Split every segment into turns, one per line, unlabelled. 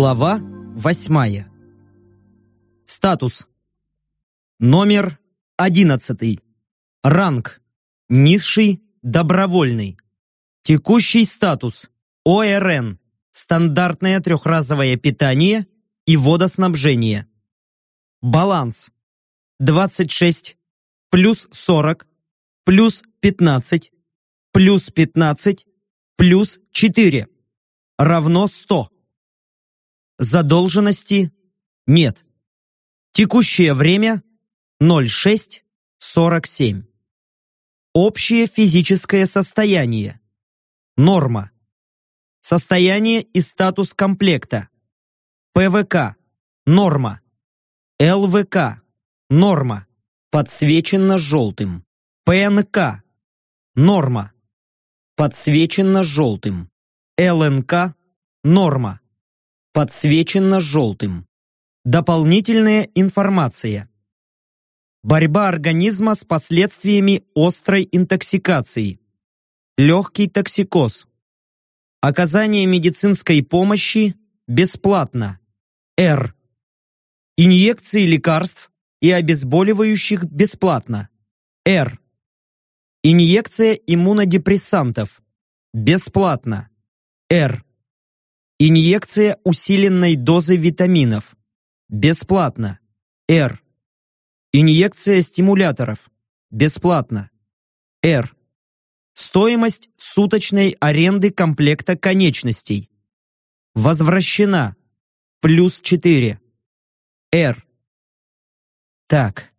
Глава восьмая. Статус. Номер одиннадцатый. Ранг. Низший, добровольный. Текущий статус. ОРН. Стандартное трехразовое питание и водоснабжение. Баланс. 26, плюс 40, плюс 15, плюс 15, плюс 4. Равно 100. Задолженности нет. Текущее время 06.47. Общее физическое состояние. Норма. Состояние и статус комплекта. ПВК. Норма. ЛВК. Норма. Подсвечено желтым. ПНК. Норма. Подсвечено желтым. ЛНК. Норма. Подсвечено желтым. Дополнительная информация. Борьба организма с последствиями острой интоксикации. Легкий токсикоз. Оказание медицинской помощи бесплатно. Р. Инъекции лекарств и обезболивающих бесплатно. Р. Инъекция иммунодепрессантов. Бесплатно. Р. Инъекция усиленной дозы витаминов. Бесплатно. Р. Инъекция стимуляторов. Бесплатно. Р. Стоимость суточной аренды комплекта конечностей. Возвращена. Плюс 4. Р. Так.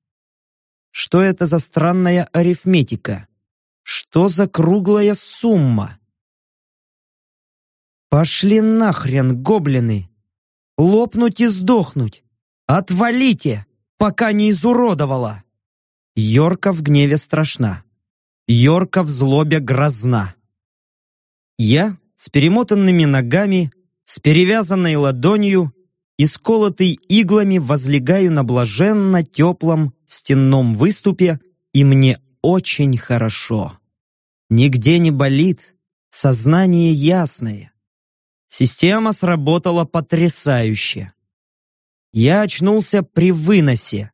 Что это за странная арифметика? Что за круглая сумма? Пошли нахрен, гоблины! Лопнуть и сдохнуть! Отвалите, пока не изуродовала! Йорка в гневе страшна. Йорка в злобе грозна. Я с перемотанными ногами, с перевязанной ладонью и сколотый иглами возлегаю на блаженно теплом стенном выступе, и мне очень хорошо. Нигде не болит, сознание ясное. Система сработала потрясающе. Я очнулся при выносе,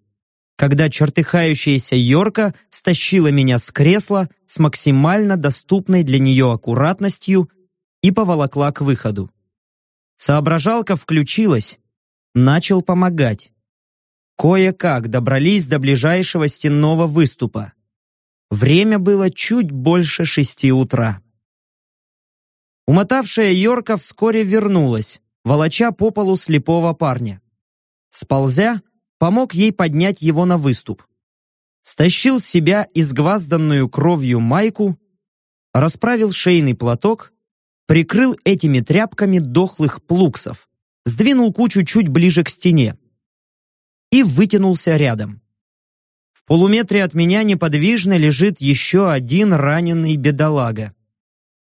когда чертыхающаяся Йорка стащила меня с кресла с максимально доступной для нее аккуратностью и поволокла к выходу. Соображалка включилась, начал помогать. Кое-как добрались до ближайшего стенного выступа. Время было чуть больше шести утра. Умотавшая Йорка вскоре вернулась, волоча по полу слепого парня. Сползя, помог ей поднять его на выступ. Стащил с себя изгвазданную кровью майку, расправил шейный платок, прикрыл этими тряпками дохлых плуксов, сдвинул кучу чуть ближе к стене и вытянулся рядом. В полуметре от меня неподвижно лежит еще один раненый бедолага.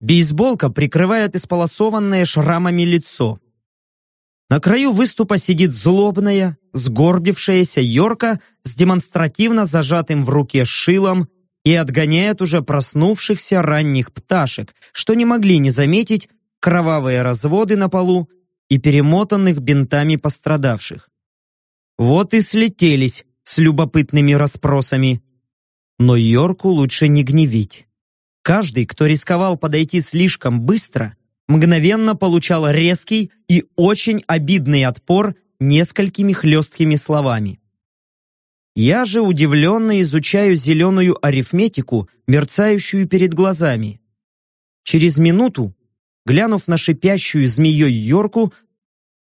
Бейсболка прикрывает исполосованное шрамами лицо. На краю выступа сидит злобная, сгорбившаяся Йорка с демонстративно зажатым в руке шилом и отгоняет уже проснувшихся ранних пташек, что не могли не заметить кровавые разводы на полу и перемотанных бинтами пострадавших. Вот и слетелись с любопытными расспросами. Но Йорку лучше не гневить. Каждый, кто рисковал подойти слишком быстро, мгновенно получал резкий и очень обидный отпор несколькими хлесткими словами. Я же удивленно изучаю зеленую арифметику, мерцающую перед глазами. Через минуту, глянув на шипящую змеей Йорку,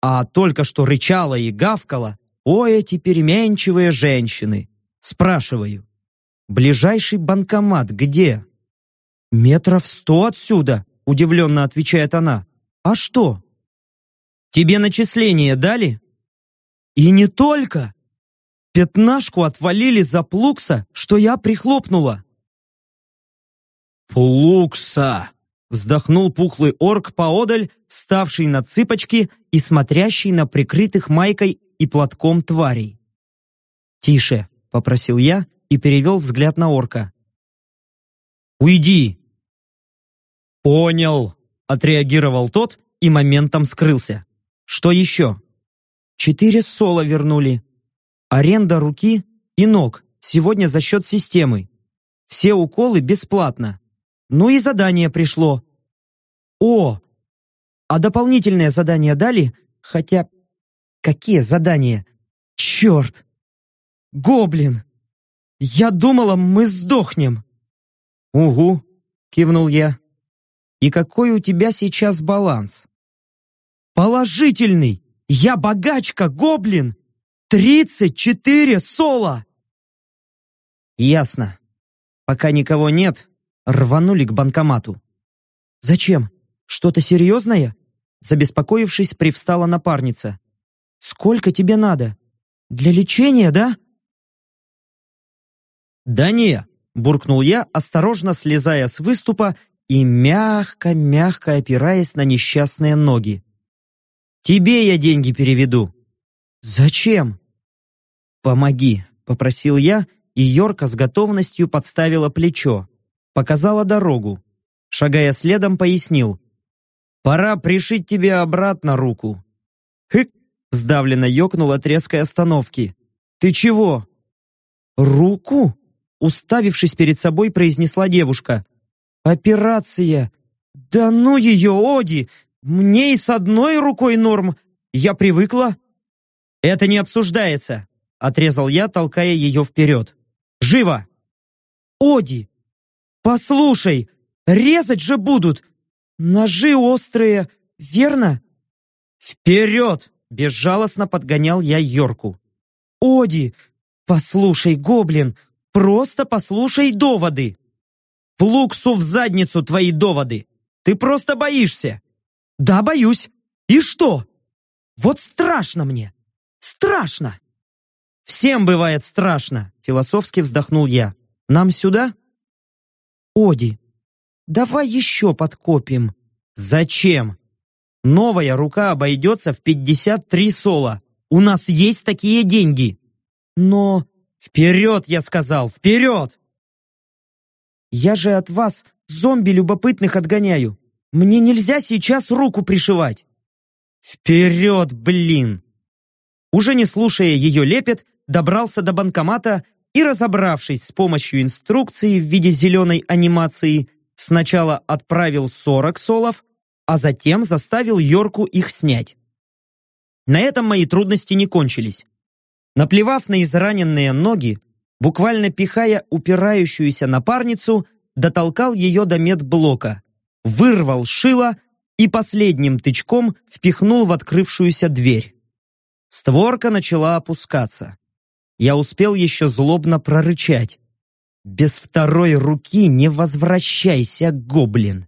а только что рычала и гавкала, о, эти переменчивые женщины, спрашиваю, ближайший банкомат где? «Метров сто отсюда», — удивленно отвечает она. «А что?» «Тебе начисление дали?» «И не только!» Пятнашку отвалили за плукса, что я прихлопнула. «Плукса!» — вздохнул пухлый орк поодаль, вставший на цыпочки и смотрящий на прикрытых майкой и платком тварей. «Тише!» — попросил я и перевел взгляд на орка. «Уйди!» «Понял», — отреагировал тот и моментом скрылся. Что еще? Четыре соло вернули. Аренда руки и ног сегодня за счет системы. Все уколы бесплатно. Ну и задание пришло. О! А дополнительное задание дали? Хотя... Какие задания? Черт! Гоблин! Я думала, мы сдохнем. Угу, кивнул я. И какой у тебя сейчас баланс? Положительный! Я богачка, гоблин! Тридцать четыре соло! Ясно. Пока никого нет, рванули к банкомату. «Зачем? Что-то серьезное?» Забеспокоившись, привстала напарница. «Сколько тебе надо? Для лечения, да?» «Да не!» – буркнул я, осторожно слезая с выступа и мягко-мягко опираясь на несчастные ноги. «Тебе я деньги переведу». «Зачем?» «Помоги», – попросил я, и Йорка с готовностью подставила плечо, показала дорогу. Шагая следом, пояснил. «Пора пришить тебе обратно руку». «Хык!» – сдавленно ёкнул от резкой остановки. «Ты чего?» «Руку?» – уставившись перед собой, произнесла девушка. «Операция! Да ну ее, Оди! Мне и с одной рукой норм! Я привыкла!» «Это не обсуждается!» – отрезал я, толкая ее вперед. «Живо!» «Оди! Послушай, резать же будут! Ножи острые, верно?» «Вперед!» – безжалостно подгонял я Йорку. «Оди! Послушай, гоблин, просто послушай доводы!» «Плуксу в задницу твои доводы! Ты просто боишься!» «Да, боюсь! И что? Вот страшно мне! Страшно!» «Всем бывает страшно!» – философски вздохнул я. «Нам сюда?» «Оди, давай еще подкопим». «Зачем?» «Новая рука обойдется в 53 соло. У нас есть такие деньги». «Но...» «Вперед, я сказал, вперед!» «Я же от вас зомби любопытных отгоняю. Мне нельзя сейчас руку пришивать». «Вперед, блин!» Уже не слушая ее лепет, добрался до банкомата и, разобравшись с помощью инструкции в виде зеленой анимации, сначала отправил 40 солов, а затем заставил Йорку их снять. На этом мои трудности не кончились. Наплевав на израненные ноги, буквально пихая упирающуюся напарницу, дотолкал ее до медблока, вырвал шило и последним тычком впихнул в открывшуюся дверь. Створка начала опускаться я успел еще злобно прорычать. «Без второй руки не возвращайся, гоблин!»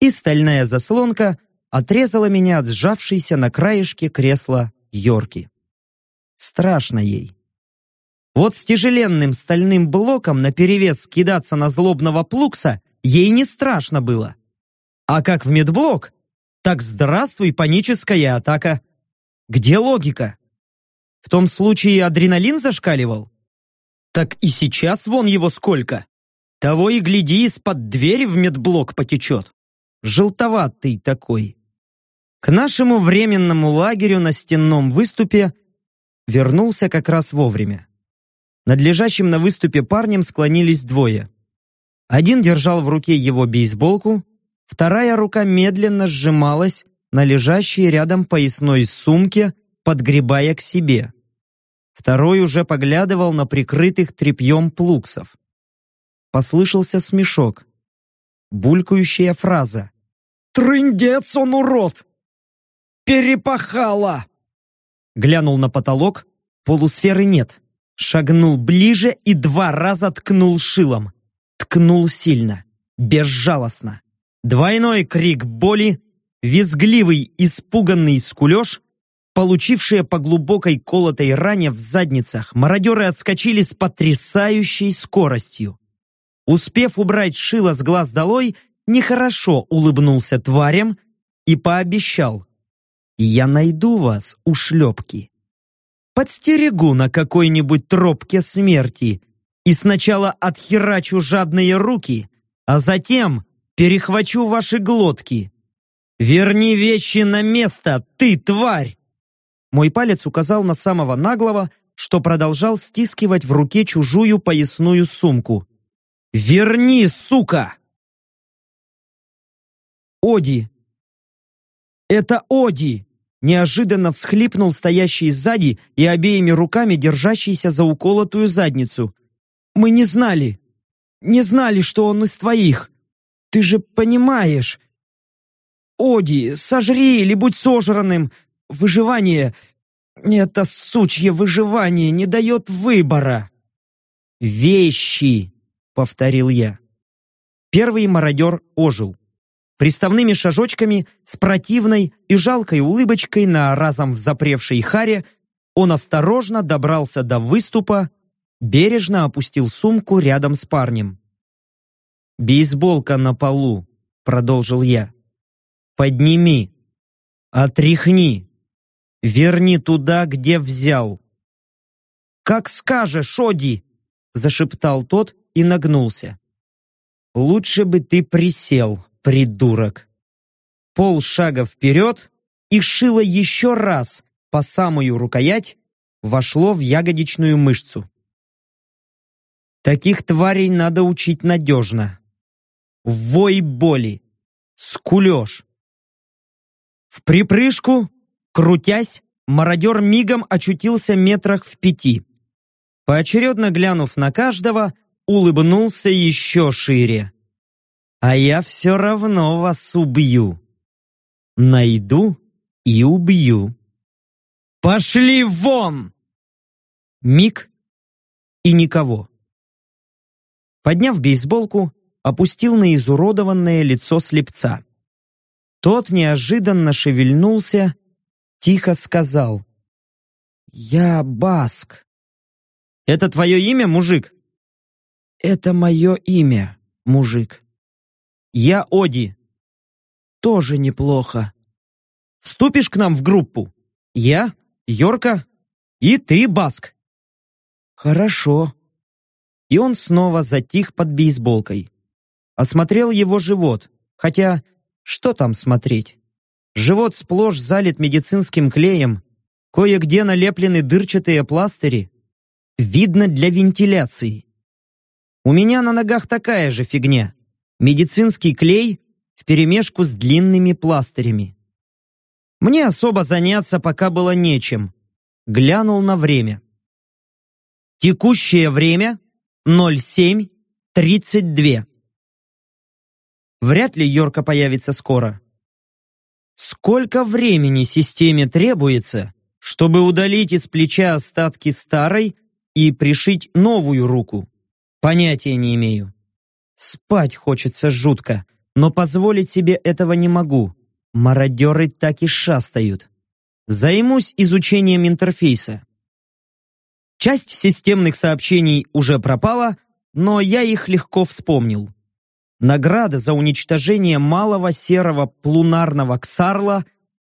И стальная заслонка отрезала меня от сжавшейся на краешке кресла Йорки. Страшно ей. Вот с тяжеленным стальным блоком наперевес кидаться на злобного плукса ей не страшно было. А как в медблок, так здравствуй, паническая атака. Где логика? В том случае адреналин зашкаливал? Так и сейчас вон его сколько. Того и гляди, из-под двери в медблок потечет. Желтоватый такой. К нашему временному лагерю на стенном выступе вернулся как раз вовремя. Над лежащим на выступе парнем склонились двое. Один держал в руке его бейсболку, вторая рука медленно сжималась на лежащей рядом поясной сумке подгребая к себе. Второй уже поглядывал на прикрытых тряпьем плуксов. Послышался смешок. Булькающая фраза. «Трындец он, урод! Перепахала!» Глянул на потолок, полусферы нет. Шагнул ближе и два раза ткнул шилом. Ткнул сильно, безжалостно. Двойной крик боли, визгливый, испуганный скулеж, Получившие по глубокой колотой ране в задницах, мародеры отскочили с потрясающей скоростью. Успев убрать шило с глаз долой, нехорошо улыбнулся тварям и пообещал. «Я найду вас, ушлепки. Подстерегу на какой-нибудь тропке смерти и сначала отхерачу жадные руки, а затем перехвачу ваши глотки. «Верни вещи на место, ты тварь!» Мой палец указал на самого наглого, что продолжал стискивать в руке чужую поясную сумку. «Верни, сука!» Оди. «Это Оди!» Неожиданно всхлипнул стоящий сзади и обеими руками держащийся за уколотую задницу. «Мы не знали! Не знали, что он из твоих! Ты же понимаешь! Оди, сожри или будь сожранным! Выживание... Это сучье выживание не дает выбора!» «Вещи!» — повторил я. Первый мародер ожил приставными шажочками, с противной и жалкой улыбочкой на разом взапревшей харе, он осторожно добрался до выступа, бережно опустил сумку рядом с парнем. «Бейсболка на полу», — продолжил я. «Подними, отряхни, верни туда, где взял». «Как скажешь, Оди!» — зашептал тот и нагнулся. «Лучше бы ты присел», Придурок. Пол шага вперед, и шило еще раз по самую рукоять вошло в ягодичную мышцу. Таких тварей надо учить надежно. Вой боли, скулеж. В припрыжку, крутясь, мародер мигом очутился метрах в пяти. Поочередно глянув на каждого, улыбнулся еще шире а я все равно вас убью. Найду и убью. Пошли вон! Миг и никого. Подняв бейсболку, опустил на изуродованное лицо слепца. Тот неожиданно шевельнулся, тихо сказал. «Я Баск». «Это твое имя, мужик?» «Это мое имя, мужик». Я Оди. Тоже неплохо. Вступишь к нам в группу? Я, Йорка и ты, Баск. Хорошо. И он снова затих под бейсболкой. Осмотрел его живот, хотя что там смотреть? Живот сплошь залит медицинским клеем, кое-где налеплены дырчатые пластыри. Видно для вентиляции. У меня на ногах такая же фигня медицинский клей вперемешку с длинными пластырями. Мне особо заняться пока было нечем. Глянул на время. Текущее время 07.32. Вряд ли Йорка появится скоро. Сколько времени системе требуется, чтобы удалить из плеча остатки старой и пришить новую руку? Понятия не имею. Спать хочется жутко, но позволить себе этого не могу. Мародеры так и шастают. Займусь изучением интерфейса. Часть системных сообщений уже пропала, но я их легко вспомнил. Награда за уничтожение малого серого плунарного ксарла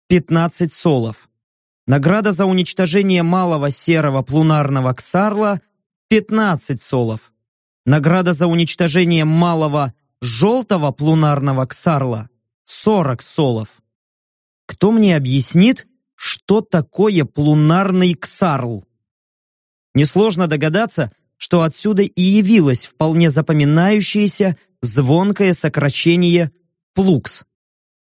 15 солов. Награда за уничтожение малого серого плунарного ксарла 15 солов. Награда за уничтожение малого желтого плунарного ксарла – 40 солов. Кто мне объяснит, что такое плунарный ксарл? Несложно догадаться, что отсюда и явилось вполне запоминающееся звонкое сокращение «плукс».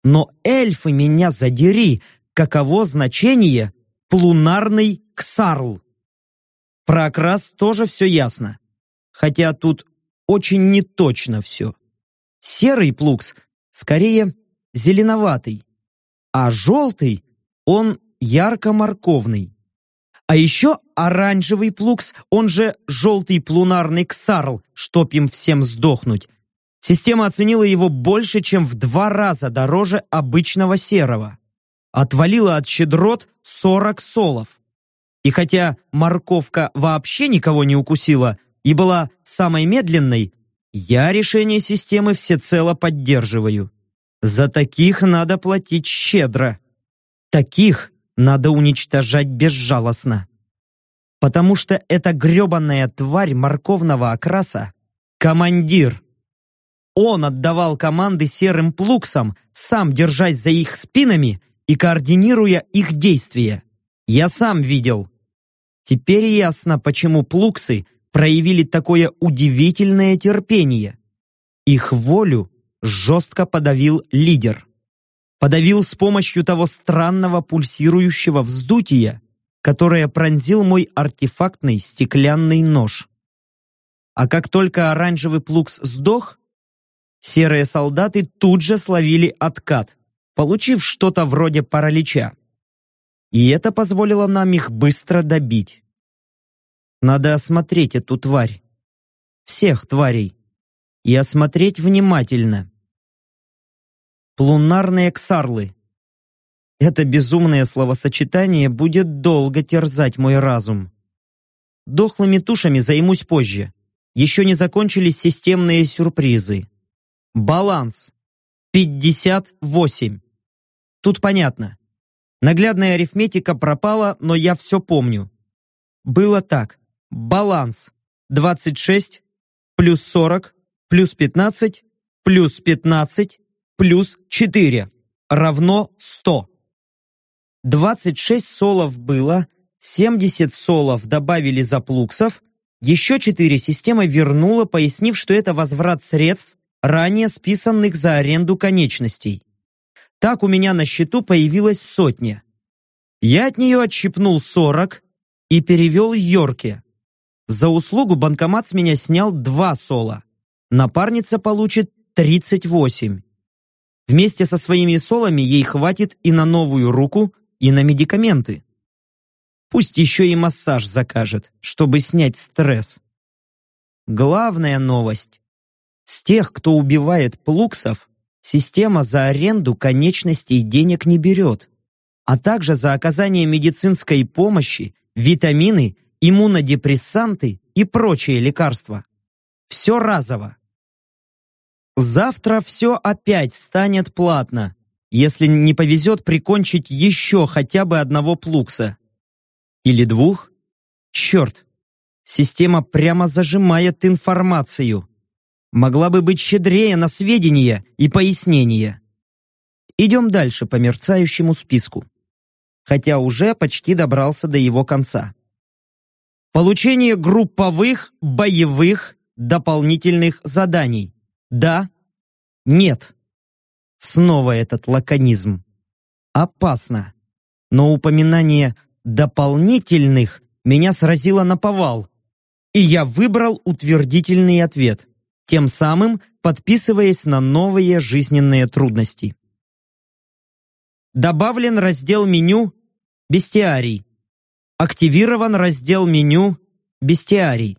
Но эльфы меня задери, каково значение «плунарный ксарл»? Про окрас тоже все ясно хотя тут очень неточно все. Серый плукс скорее зеленоватый, а желтый он ярко-морковный. А еще оранжевый плукс, он же желтый плунарный ксарл, чтоб им всем сдохнуть. Система оценила его больше, чем в два раза дороже обычного серого. Отвалила от щедрот 40 солов. И хотя морковка вообще никого не укусила, и была самой медленной, я решение системы всецело поддерживаю. За таких надо платить щедро. Таких надо уничтожать безжалостно. Потому что эта гребаная тварь морковного окраса — командир. Он отдавал команды серым плуксам, сам держась за их спинами и координируя их действия. Я сам видел. Теперь ясно, почему плуксы проявили такое удивительное терпение. Их волю жестко подавил лидер. Подавил с помощью того странного пульсирующего вздутия, которое пронзил мой артефактный стеклянный нож. А как только оранжевый плукс сдох, серые солдаты тут же словили откат, получив что-то вроде паралича. И это позволило нам их быстро добить. Надо осмотреть эту тварь. Всех тварей. И осмотреть внимательно. Плунарные ксарлы. Это безумное словосочетание будет долго терзать мой разум. Дохлыми тушами займусь позже. Еще не закончились системные сюрпризы. Баланс. 58. Тут понятно. Наглядная арифметика пропала, но я все помню. Было так. Баланс. 26 плюс 40 плюс 15 плюс 15 плюс 4 равно 100. 26 солов было, 70 солов добавили за плуксов, еще 4 система вернула, пояснив, что это возврат средств, ранее списанных за аренду конечностей. Так у меня на счету появилась сотня. Я от нее отщипнул 40 и перевел Йорке. За услугу банкомат с меня снял 2 сола. Напарница получит 38. Вместе со своими солами ей хватит и на новую руку, и на медикаменты. Пусть еще и массаж закажет, чтобы снять стресс. Главная новость. С тех, кто убивает плуксов, система за аренду конечностей денег не берет, а также за оказание медицинской помощи, витамины, иммунодепрессанты и прочие лекарства. Все разово. Завтра все опять станет платно, если не повезет прикончить еще хотя бы одного плукса. Или двух? Черт, система прямо зажимает информацию. Могла бы быть щедрее на сведения и пояснения. Идем дальше по мерцающему списку. Хотя уже почти добрался до его конца. Получение групповых, боевых, дополнительных заданий. Да, нет. Снова этот лаконизм. Опасно. Но упоминание «дополнительных» меня сразило на повал. И я выбрал утвердительный ответ, тем самым подписываясь на новые жизненные трудности. Добавлен раздел меню «Бестиарий». Активирован раздел меню «Бестиарий».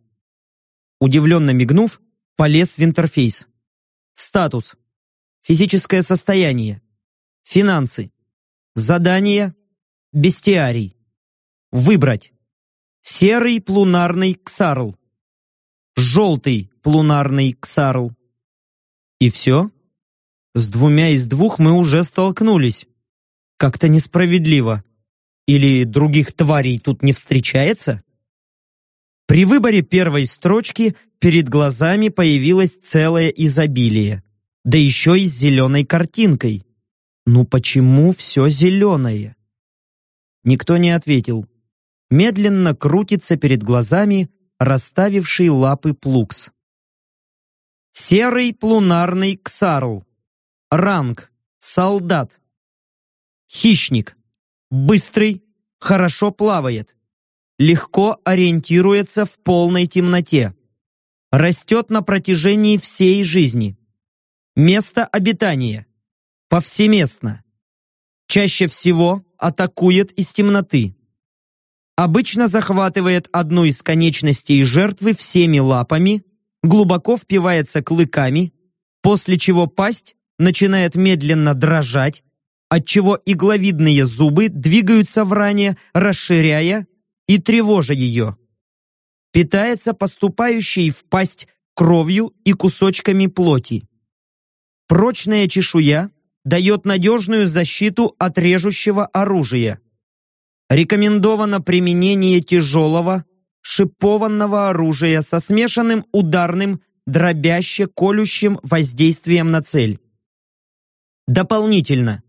Удивленно мигнув, полез в интерфейс. Статус. Физическое состояние. Финансы. Задание. Бестиарий. Выбрать. Серый плунарный ксарл. Желтый плунарный ксарл. И все? С двумя из двух мы уже столкнулись. Как-то несправедливо. Или других тварей тут не встречается? При выборе первой строчки перед глазами появилось целое изобилие да еще и с зеленой картинкой. Ну почему все зеленое? Никто не ответил. Медленно крутится перед глазами расставивший лапы плукс. Серый плунарный ксарл. Ранг. Солдат. Хищник. Быстрый, хорошо плавает. Легко ориентируется в полной темноте. Растет на протяжении всей жизни. Место обитания. Повсеместно. Чаще всего атакует из темноты. Обычно захватывает одну из конечностей жертвы всеми лапами, глубоко впивается клыками, после чего пасть начинает медленно дрожать, отчего игловидные зубы двигаются в ране, расширяя и тревожа ее. Питается поступающей в пасть кровью и кусочками плоти. Прочная чешуя дает надежную защиту от режущего оружия. Рекомендовано применение тяжелого, шипованного оружия со смешанным ударным дробяще колющим воздействием на цель. Дополнительно.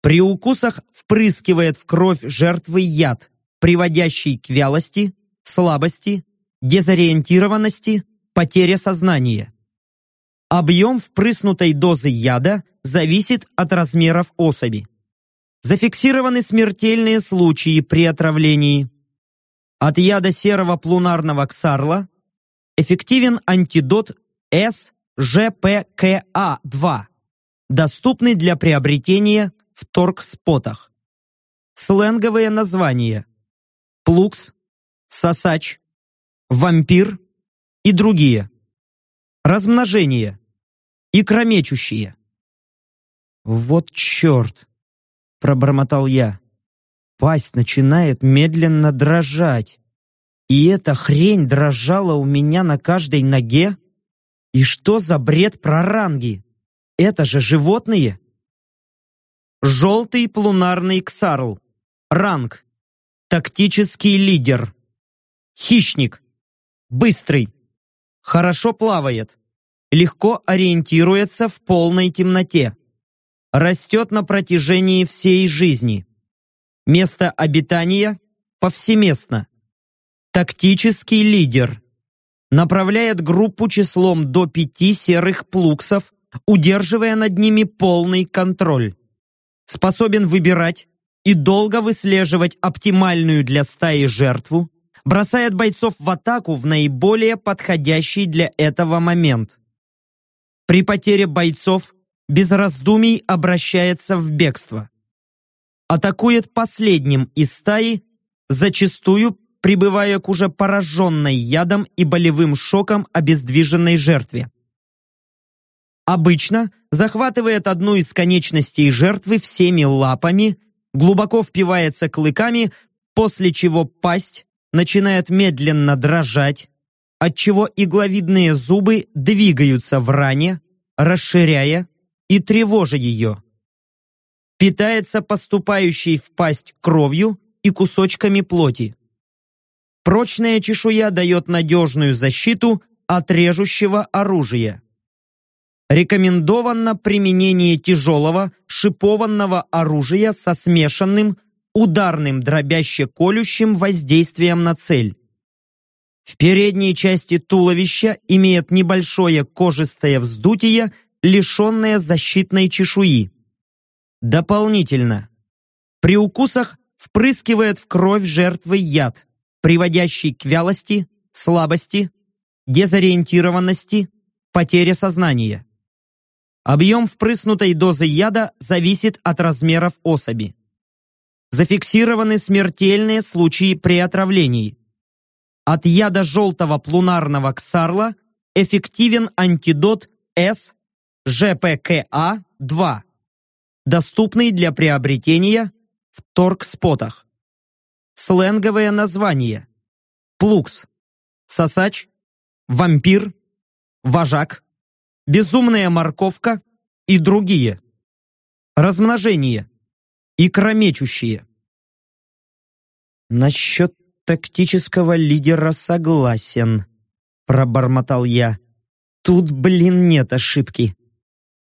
При укусах впрыскивает в кровь жертвы яд, приводящий к вялости, слабости, дезориентированности, потере сознания. Объем впрыснутой дозы яда зависит от размеров особи. Зафиксированы смертельные случаи при отравлении. От яда серого плунарного ксарла эффективен антидот СЖПКА-2, доступный для приобретения в торгспотах. Сленговые названия Плукс, Сосач, Вампир и другие. Размножение. Икромечущие. Вот черт! Пробормотал я. Пасть начинает медленно дрожать. И эта хрень дрожала у меня на каждой ноге? И что за бред про ранги? Это же животные? Желтый плунарный ксарл. Ранг. Тактический лидер. Хищник. Быстрый. Хорошо плавает. Легко ориентируется в полной темноте. Растет на протяжении всей жизни. Место обитания повсеместно. Тактический лидер. Направляет группу числом до пяти серых плуксов, удерживая над ними полный контроль. Способен выбирать и долго выслеживать оптимальную для стаи жертву, бросает бойцов в атаку в наиболее подходящий для этого момент. При потере бойцов без раздумий обращается в бегство. Атакует последним из стаи, зачастую прибывая к уже пораженной ядом и болевым шоком обездвиженной жертве. Обычно захватывает одну из конечностей жертвы всеми лапами, глубоко впивается клыками, после чего пасть начинает медленно дрожать, отчего игловидные зубы двигаются в ране, расширяя и тревожа ее. Питается поступающей в пасть кровью и кусочками плоти. Прочная чешуя дает надежную защиту от режущего оружия. Рекомендовано применение тяжелого шипованного оружия со смешанным ударным дробяще-колющим воздействием на цель. В передней части туловища имеет небольшое кожистое вздутие, лишенное защитной чешуи. Дополнительно, при укусах впрыскивает в кровь жертвы яд, приводящий к вялости, слабости, дезориентированности, потере сознания. Объем впрыснутой дозы яда зависит от размеров особи. Зафиксированы смертельные случаи при отравлении. От яда желтого плунарного ксарла эффективен антидот С ЖПКА-2, доступный для приобретения в торгспотах. Сленговое название. Плукс, сосач, вампир, вожак, безумная морковка и другие. Размножение икромечущие. «Насчет тактического лидера согласен», — пробормотал я. «Тут, блин, нет ошибки.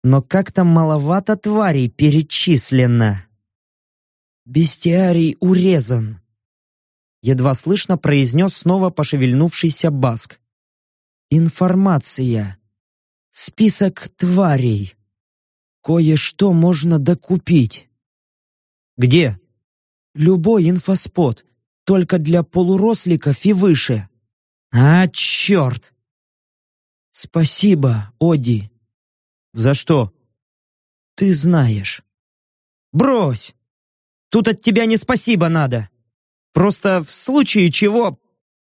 Но как-то маловато тварей перечислено». «Бестиарий урезан», — едва слышно произнес снова пошевельнувшийся Баск. «Информация. Список тварей. Кое-что можно докупить». Где? Любой инфоспот, только для полуросликов и выше. А, черт! Спасибо, Оди. За что? Ты знаешь. Брось! Тут от тебя не спасибо надо. Просто в случае чего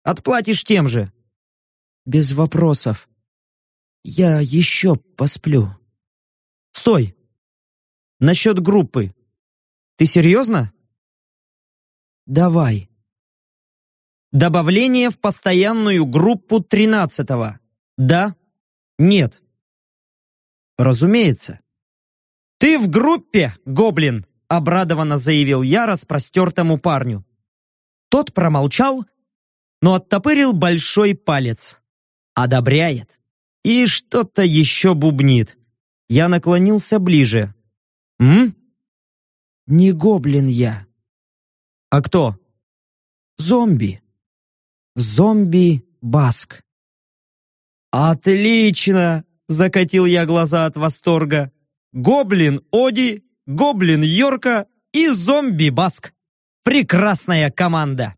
отплатишь тем же. Без вопросов. Я еще посплю. Стой! Насчет группы. Ты серьезно? Давай. Добавление в постоянную группу тринадцатого. Да? Нет. Разумеется. Ты в группе, гоблин, обрадованно заявил я распростертому парню. Тот промолчал, но оттопырил большой палец. Одобряет. И что-то еще бубнит. Я наклонился ближе. «М?» «Не гоблин я». «А кто?» «Зомби. Зомби-баск». «Отлично!» — закатил я глаза от восторга. «Гоблин Оди, гоблин Йорка и зомби-баск. Прекрасная команда!»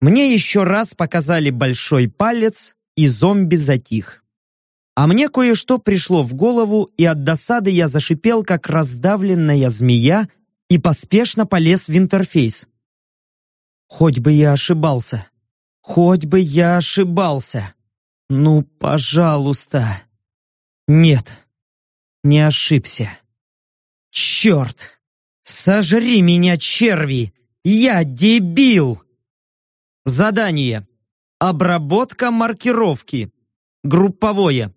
Мне еще раз показали большой палец, и зомби затих. А мне кое-что пришло в голову, и от досады я зашипел, как раздавленная змея, и поспешно полез в интерфейс. Хоть бы я ошибался. Хоть бы я ошибался. Ну, пожалуйста. Нет, не ошибся. Черт! Сожри меня, черви! Я дебил! Задание. Обработка маркировки. Групповое.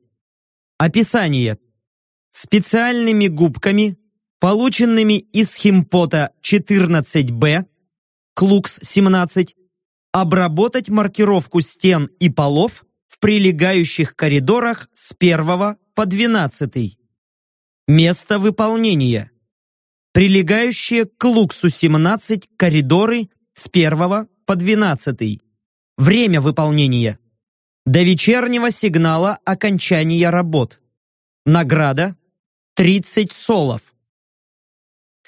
Описание. Специальными губками, полученными из химпота 14Б, Клукс-17, обработать маркировку стен и полов в прилегающих коридорах с 1 по 12. Место выполнения. Прилегающие к Клуксу-17 коридоры с 1 по 12. Время выполнения. До вечернего сигнала окончания работ. Награда 30 солов.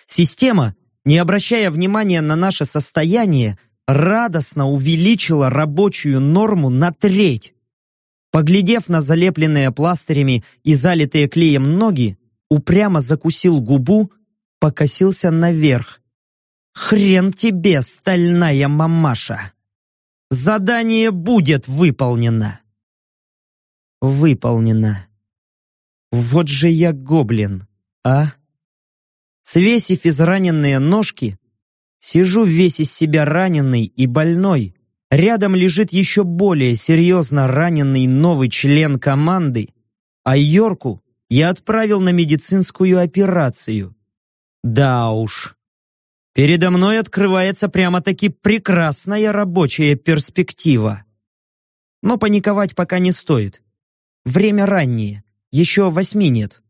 Система, не обращая внимания на наше состояние, радостно увеличила рабочую норму на треть. Поглядев на залепленные пластырями и залитые клеем ноги, упрямо закусил губу, покосился наверх. «Хрен тебе, стальная мамаша!» Задание будет выполнено. Выполнено. Вот же я гоблин, а? Свесив израненные ножки, сижу весь из себя раненый и больной. Рядом лежит еще более серьезно раненый новый член команды, а Йорку я отправил на медицинскую операцию. Да уж, Передо мной открывается прямо-таки прекрасная рабочая перспектива. Но паниковать пока не стоит. Время раннее, еще восьми нет.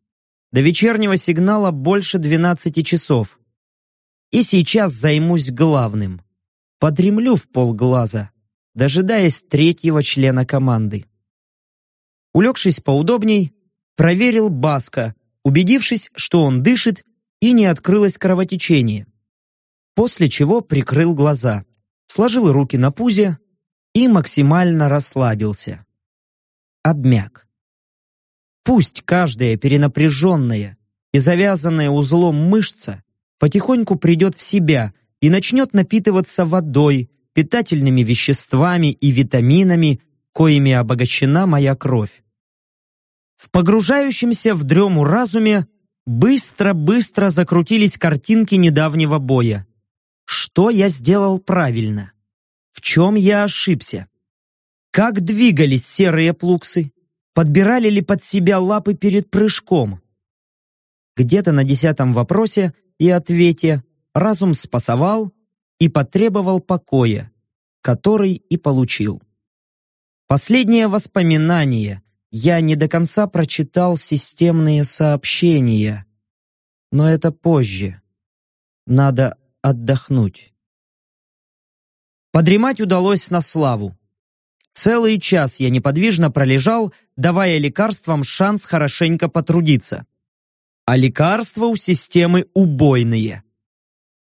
До вечернего сигнала больше 12 часов. И сейчас займусь главным. Подремлю в полглаза, дожидаясь третьего члена команды. Улегшись поудобней, проверил Баска, убедившись, что он дышит и не открылось кровотечение после чего прикрыл глаза, сложил руки на пузе и максимально расслабился. Обмяк. Пусть каждая перенапряженная и завязанная узлом мышца потихоньку придет в себя и начнет напитываться водой, питательными веществами и витаминами, коими обогащена моя кровь. В погружающемся в дрему разуме быстро-быстро закрутились картинки недавнего боя. Что я сделал правильно? В чем я ошибся? Как двигались серые плуксы? Подбирали ли под себя лапы перед прыжком? Где-то на десятом вопросе и ответе разум спасовал и потребовал покоя, который и получил. Последнее воспоминание. Я не до конца прочитал системные сообщения. Но это позже. Надо отдохнуть. Подремать удалось на славу. Целый час я неподвижно пролежал, давая лекарствам шанс хорошенько потрудиться. А лекарства у системы убойные.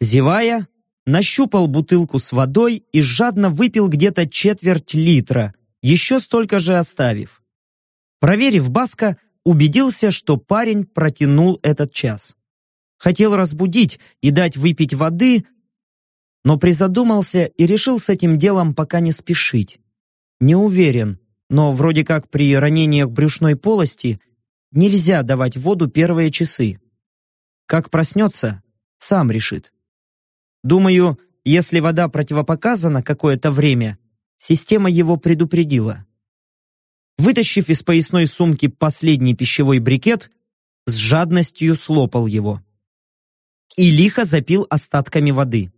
Зевая, нащупал бутылку с водой и жадно выпил где-то четверть литра, еще столько же оставив. Проверив Баска, убедился, что парень протянул этот час. Хотел разбудить и дать выпить воды, но призадумался и решил с этим делом пока не спешить. Не уверен, но вроде как при ранениях брюшной полости нельзя давать воду первые часы. Как проснется, сам решит. Думаю, если вода противопоказана какое-то время, система его предупредила. Вытащив из поясной сумки последний пищевой брикет, с жадностью слопал его и лихо запил остатками воды.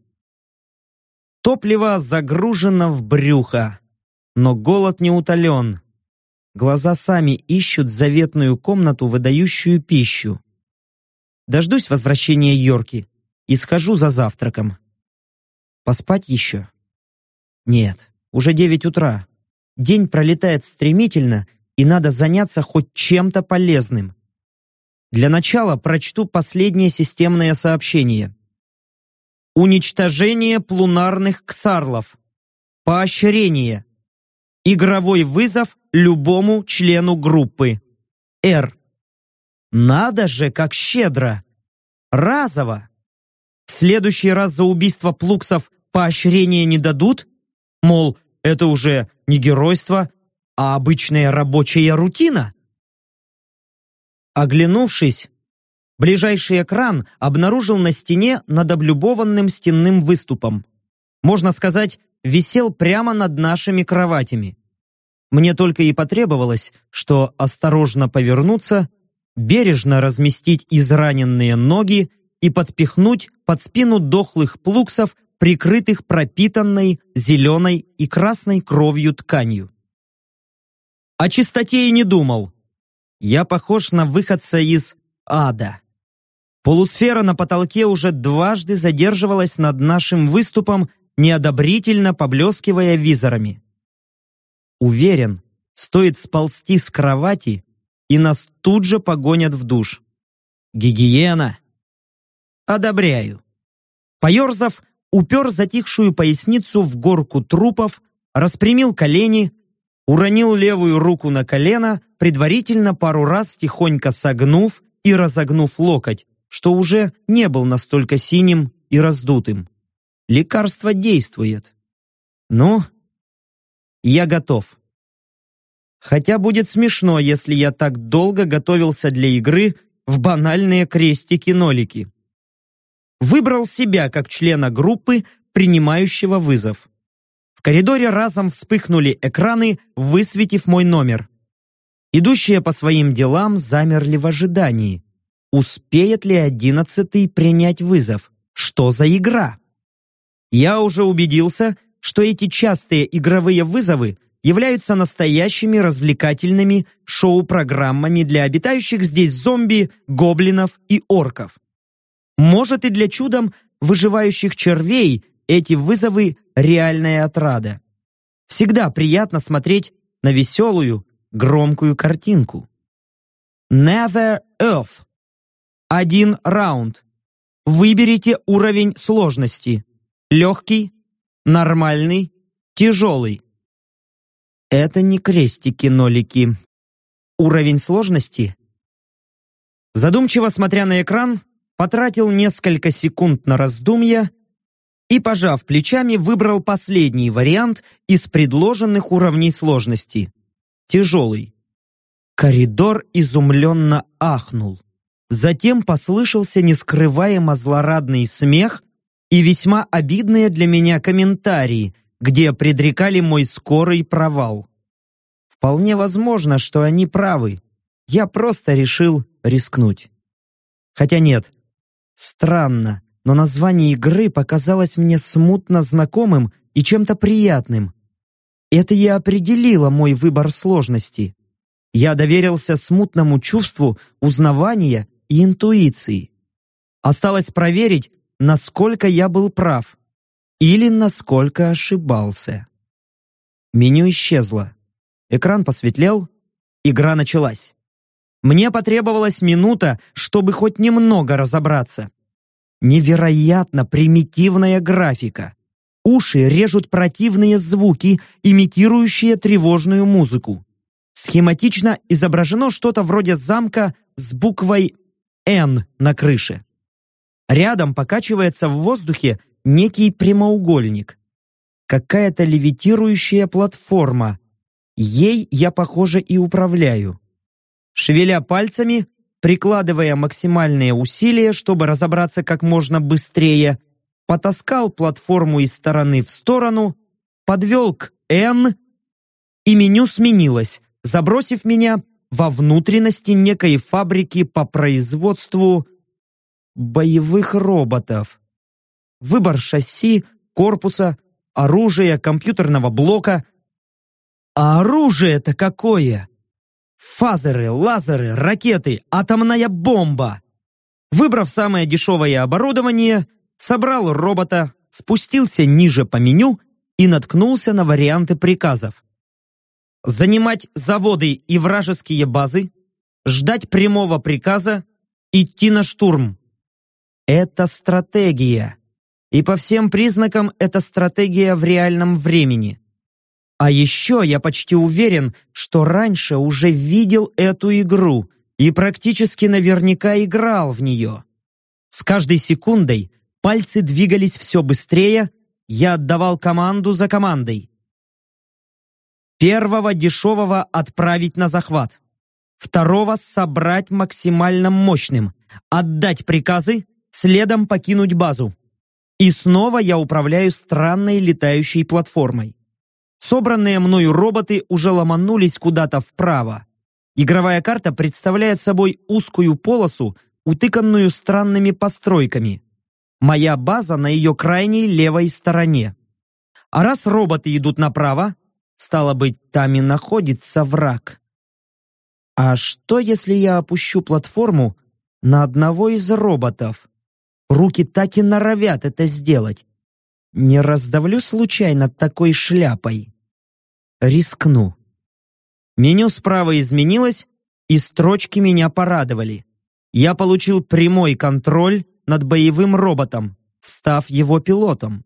Топливо загружено в брюхо, но голод не утолен. глаза сами ищут заветную комнату, выдающую пищу. Дождусь возвращения Йорки и схожу за завтраком. Поспать еще? Нет, уже девять утра. День пролетает стремительно, и надо заняться хоть чем-то полезным. Для начала прочту последнее системное сообщение. Уничтожение плунарных ксарлов. Поощрение. Игровой вызов любому члену группы. Р. Надо же, как щедро. Разово. В следующий раз за убийство плуксов поощрения не дадут? Мол, это уже не геройство, а обычная рабочая рутина? Оглянувшись, ближайший экран обнаружил на стене над облюбованным стенным выступом. Можно сказать, висел прямо над нашими кроватями. Мне только и потребовалось, что осторожно повернуться, бережно разместить израненные ноги и подпихнуть под спину дохлых плуксов, прикрытых пропитанной зеленой и красной кровью тканью. О чистоте и не думал. Я похож на выходца из ада. Полусфера на потолке уже дважды задерживалась над нашим выступом, неодобрительно поблескивая визорами. Уверен, стоит сползти с кровати, и нас тут же погонят в душ. Гигиена. Одобряю. Поерзав, упер затихшую поясницу в горку трупов, распрямил колени, уронил левую руку на колено, предварительно пару раз тихонько согнув и разогнув локоть, что уже не был настолько синим и раздутым. Лекарство действует. Ну, я готов. Хотя будет смешно, если я так долго готовился для игры в банальные крестики-нолики. Выбрал себя как члена группы, принимающего вызов. В коридоре разом вспыхнули экраны, высветив мой номер. Идущие по своим делам замерли в ожидании. Успеет ли одиннадцатый принять вызов? Что за игра? Я уже убедился, что эти частые игровые вызовы являются настоящими развлекательными шоу-программами для обитающих здесь зомби, гоблинов и орков. Может и для чудом выживающих червей эти вызовы – реальная отрада. Всегда приятно смотреть на веселую, громкую картинку. Nether Earth. Один раунд. Выберите уровень сложности. Легкий, нормальный, тяжелый. Это не крестики-нолики. Уровень сложности? Задумчиво смотря на экран, потратил несколько секунд на раздумья и, пожав плечами, выбрал последний вариант из предложенных уровней сложности. Тяжелый. Коридор изумленно ахнул. Затем послышался нескрываемо злорадный смех и весьма обидные для меня комментарии, где предрекали мой скорый провал. Вполне возможно, что они правы. Я просто решил рискнуть. Хотя нет, странно, но название игры показалось мне смутно знакомым и чем-то приятным. Это и определило мой выбор сложности. Я доверился смутному чувству узнавания и интуиции. Осталось проверить, насколько я был прав или насколько ошибался. Меню исчезло. Экран посветлел, игра началась. Мне потребовалась минута, чтобы хоть немного разобраться. Невероятно примитивная графика. Уши режут противные звуки, имитирующие тревожную музыку. Схематично изображено что-то вроде замка с буквой «Н» на крыше. Рядом покачивается в воздухе некий прямоугольник. Какая-то левитирующая платформа. Ей я, похоже, и управляю. Шевеля пальцами, прикладывая максимальные усилия, чтобы разобраться как можно быстрее, потаскал платформу из стороны в сторону, подвел к «Н», и меню сменилось, забросив меня во внутренности некой фабрики по производству боевых роботов. Выбор шасси, корпуса, оружия, компьютерного блока. А оружие-то какое! Фазеры, лазеры, ракеты, атомная бомба. Выбрав самое дешевое оборудование, собрал робота, спустился ниже по меню и наткнулся на варианты приказов. Занимать заводы и вражеские базы, ждать прямого приказа, идти на штурм. Это стратегия. И по всем признакам это стратегия в реальном времени. А еще я почти уверен, что раньше уже видел эту игру и практически наверняка играл в нее. С каждой секундой пальцы двигались все быстрее, я отдавал команду за командой. Первого дешевого отправить на захват. Второго собрать максимально мощным. Отдать приказы, следом покинуть базу. И снова я управляю странной летающей платформой. Собранные мною роботы уже ломанулись куда-то вправо. Игровая карта представляет собой узкую полосу, утыканную странными постройками. Моя база на ее крайней левой стороне. А раз роботы идут направо, стало быть, там и находится враг. А что, если я опущу платформу на одного из роботов? Руки так и норовят это сделать. Не раздавлю случайно такой шляпой. Рискну. Меню справа изменилось, и строчки меня порадовали. Я получил прямой контроль над боевым роботом, став его пилотом.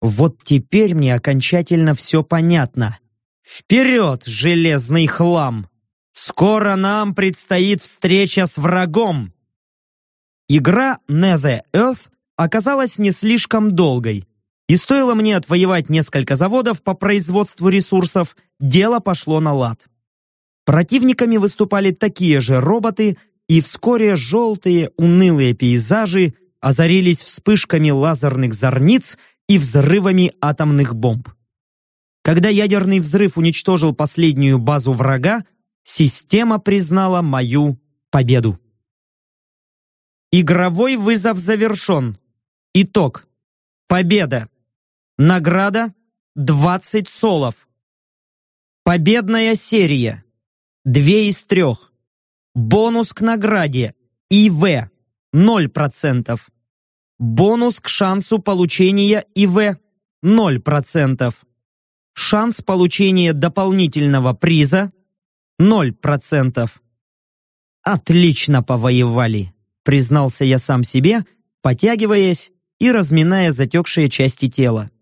Вот теперь мне окончательно все понятно. Вперед, железный хлам! Скоро нам предстоит встреча с врагом! Игра Nether Earth оказалась не слишком долгой, и стоило мне отвоевать несколько заводов по производству ресурсов, дело пошло на лад. Противниками выступали такие же роботы, и вскоре желтые унылые пейзажи озарились вспышками лазерных зорниц и взрывами атомных бомб. Когда ядерный взрыв уничтожил последнюю базу врага, система признала мою победу. Игровой вызов завершен. Итог. Победа. Награда 20 солов. Победная серия. Две из трех. Бонус к награде ИВ 0%. Бонус к шансу получения ИВ 0%. Шанс получения дополнительного приза 0%. Отлично повоевали, признался я сам себе, потягиваясь и разминая затекшие части тела.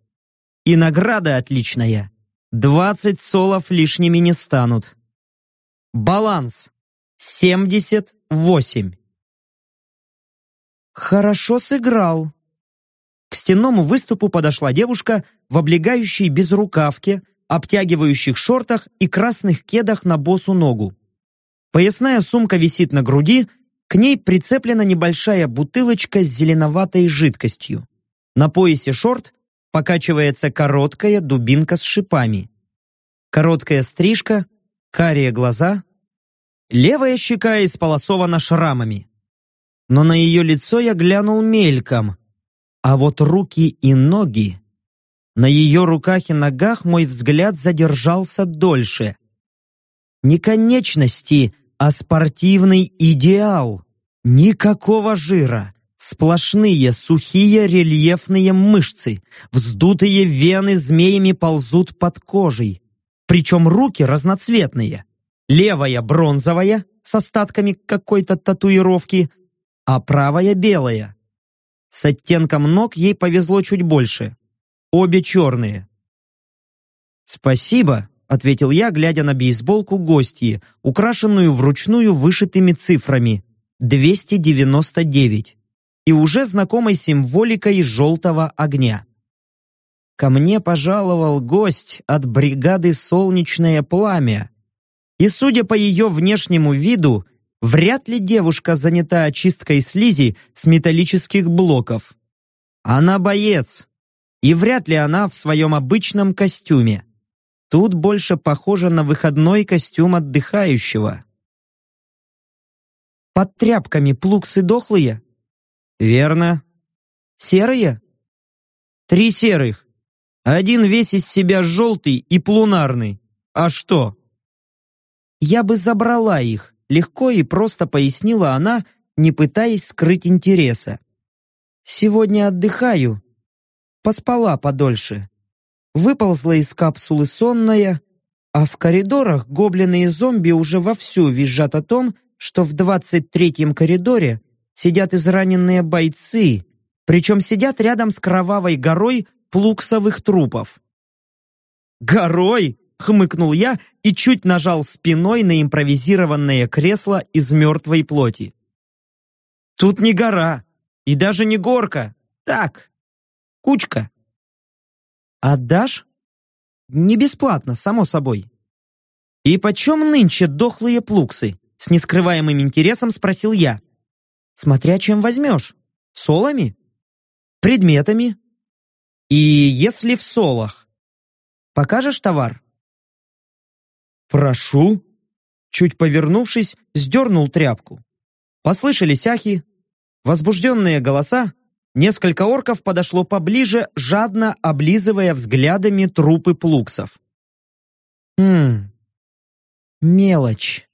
И награда отличная. 20 солов лишними не станут. Баланс 78. Хорошо сыграл. К стенному выступу подошла девушка в облегающей безрукавке, обтягивающих шортах и красных кедах на босу ногу. Поясная сумка висит на груди, к ней прицеплена небольшая бутылочка с зеленоватой жидкостью. На поясе шорт покачивается короткая дубинка с шипами. Короткая стрижка, карие глаза. Левая щека исполосована шрамами. Но на ее лицо я глянул мельком. А вот руки и ноги... На ее руках и ногах мой взгляд задержался дольше. Не конечности, а спортивный идеал. Никакого жира. Сплошные, сухие, рельефные мышцы. Вздутые вены змеями ползут под кожей. Причем руки разноцветные. Левая бронзовая, с остатками какой-то татуировки, а правая белая. С оттенком ног ей повезло чуть больше. Обе черные. «Спасибо», ответил я, глядя на бейсболку гостьи, украшенную вручную вышитыми цифрами 299 и уже знакомой символикой желтого огня. Ко мне пожаловал гость от бригады «Солнечное пламя», и, судя по ее внешнему виду, вряд ли девушка занята очисткой слизи с металлических блоков. Она боец, и вряд ли она в своем обычном костюме. Тут больше похоже на выходной костюм отдыхающего. Под тряпками плуксы дохлые? Верно. Серые? Три серых. Один весь из себя желтый и плунарный. А что? Я бы забрала их, легко и просто пояснила она, не пытаясь скрыть интереса. Сегодня отдыхаю. Поспала подольше. Выползла из капсулы сонная, а в коридорах гоблины и зомби уже вовсю визжат о том, что в двадцать третьем коридоре сидят израненные бойцы, причем сидят рядом с кровавой горой плуксовых трупов. «Горой?» — хмыкнул я и чуть нажал спиной на импровизированное кресло из мертвой плоти. «Тут не гора и даже не горка, так, кучка». «Отдашь?» «Не бесплатно, само собой». «И почем нынче дохлые плуксы?» С нескрываемым интересом спросил я. «Смотря чем возьмешь. Солами? Предметами? И если в солах? Покажешь товар?» «Прошу». Чуть повернувшись, сдернул тряпку. Послышались ахи, возбужденные голоса, Несколько орков подошло поближе, жадно облизывая взглядами трупы плуксов. «Хм... Мелочь».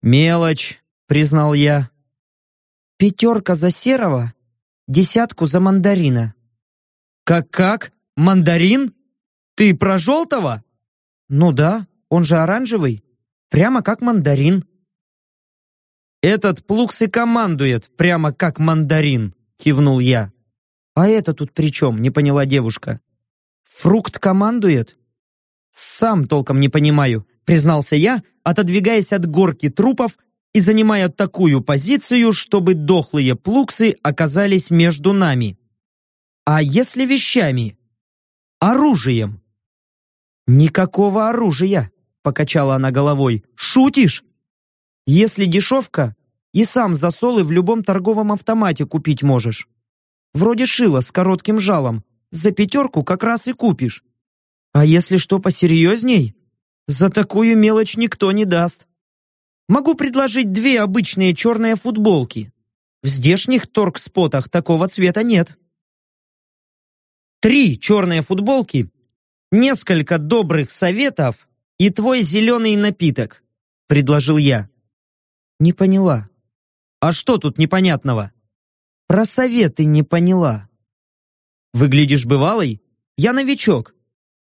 «Мелочь», — признал я. «Пятерка за серого, десятку за мандарина». «Как-как? Мандарин? Ты про желтого?» «Ну да, он же оранжевый. Прямо как мандарин». «Этот плукс и командует, прямо как мандарин», кивнул я. «А это тут при чем?» — не поняла девушка. «Фрукт командует?» «Сам толком не понимаю», — признался я, отодвигаясь от горки трупов и занимая такую позицию, чтобы дохлые плуксы оказались между нами. «А если вещами? Оружием?» «Никакого оружия», — покачала она головой. «Шутишь? Если дешевка, и сам засолы в любом торговом автомате купить можешь. Вроде шила с коротким жалом. За пятерку как раз и купишь. А если что посерьезней, за такую мелочь никто не даст. Могу предложить две обычные черные футболки. В здешних торгспотах такого цвета нет. Три черные футболки, несколько добрых советов и твой зеленый напиток, предложил я. Не поняла. А что тут непонятного? Про советы не поняла. Выглядишь бывалый? Я новичок.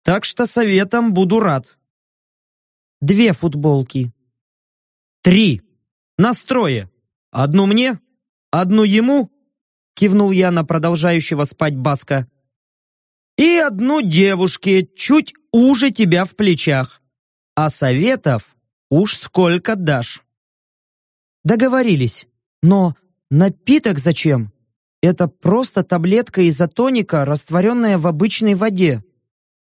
Так что советом буду рад. Две футболки. Три. Настрое. Одну мне, одну ему, кивнул я на продолжающего спать Баска. И одну девушке, чуть уже тебя в плечах. А советов уж сколько дашь. Договорились. Но напиток зачем? Это просто таблетка изотоника, растворенная в обычной воде.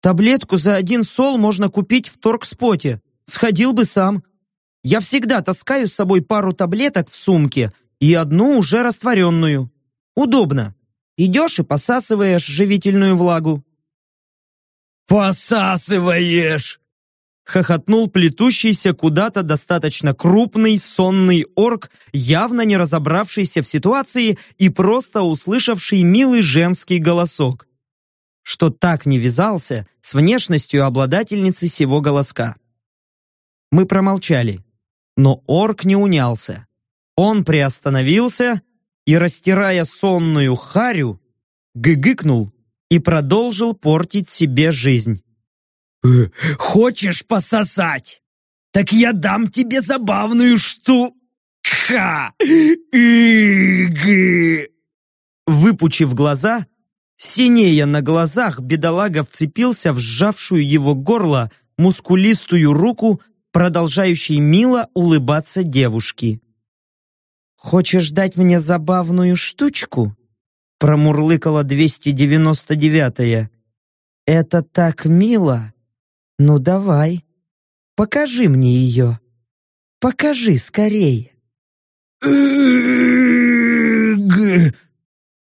Таблетку за один сол можно купить в торгспоте. Сходил бы сам. Я всегда таскаю с собой пару таблеток в сумке и одну уже растворенную. Удобно. Идешь и посасываешь живительную влагу.
«Посасываешь!»
Хохотнул плетущийся куда-то достаточно крупный сонный орк, явно не разобравшийся в ситуации и просто услышавший милый женский голосок, что так не вязался с внешностью обладательницы сего голоска. Мы промолчали, но орк не унялся. Он приостановился и, растирая сонную харю, гыгыкнул и продолжил портить себе жизнь.
«Хочешь пососать? Так я дам тебе забавную шту...» «Ха! Иг!»
Выпучив глаза, синея на глазах, бедолага вцепился в сжавшую его горло мускулистую руку, продолжающей мило улыбаться девушки. «Хочешь дать мне забавную штучку?» промурлыкала 299-я. «Это так мило!» «Ну давай, покажи мне ее. Покажи скорее».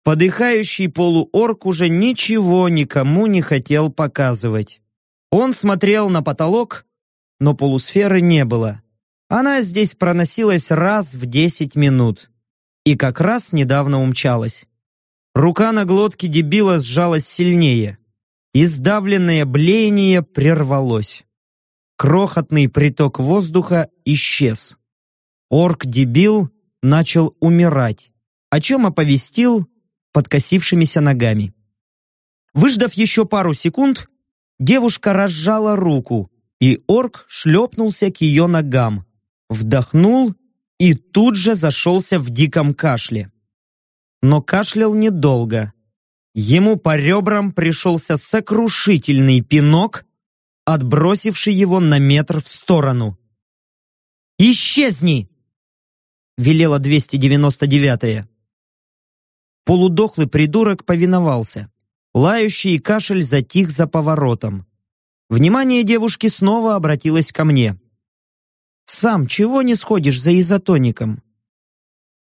Подыхающий полуорк уже ничего никому не хотел показывать. Он смотрел на потолок, но полусферы не было. Она здесь проносилась раз в десять минут. И как раз недавно умчалась. Рука на глотке дебила сжалась сильнее. Издавленное блеяние прервалось. Крохотный приток воздуха исчез. Орк-дебил начал умирать, о чем оповестил подкосившимися ногами. Выждав еще пару секунд, девушка разжала руку, и орк шлепнулся к ее ногам, вдохнул и тут же зашелся в диком кашле. Но кашлял недолго. Ему по ребрам пришелся сокрушительный пинок, отбросивший его на метр в сторону. «Исчезни!» — велела 299-я. Полудохлый придурок повиновался. Лающий кашель затих за поворотом. Внимание девушки снова обратилось ко мне. «Сам чего не сходишь за изотоником?»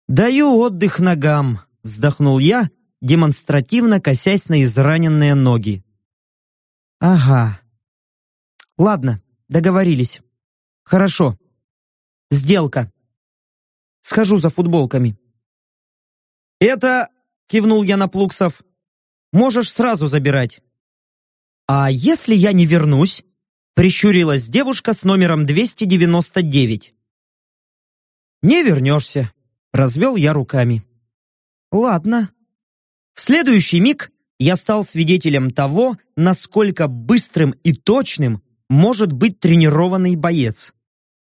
«Даю отдых ногам», — вздохнул я, демонстративно косясь на израненные ноги. «Ага. Ладно, договорились. Хорошо. Сделка. Схожу за футболками». «Это...» — кивнул я на Плуксов. «Можешь сразу забирать». «А если я не вернусь?» Прищурилась девушка с номером 299. «Не вернешься», — развел я руками. «Ладно». В следующий миг я стал свидетелем того, насколько быстрым и точным может быть тренированный боец.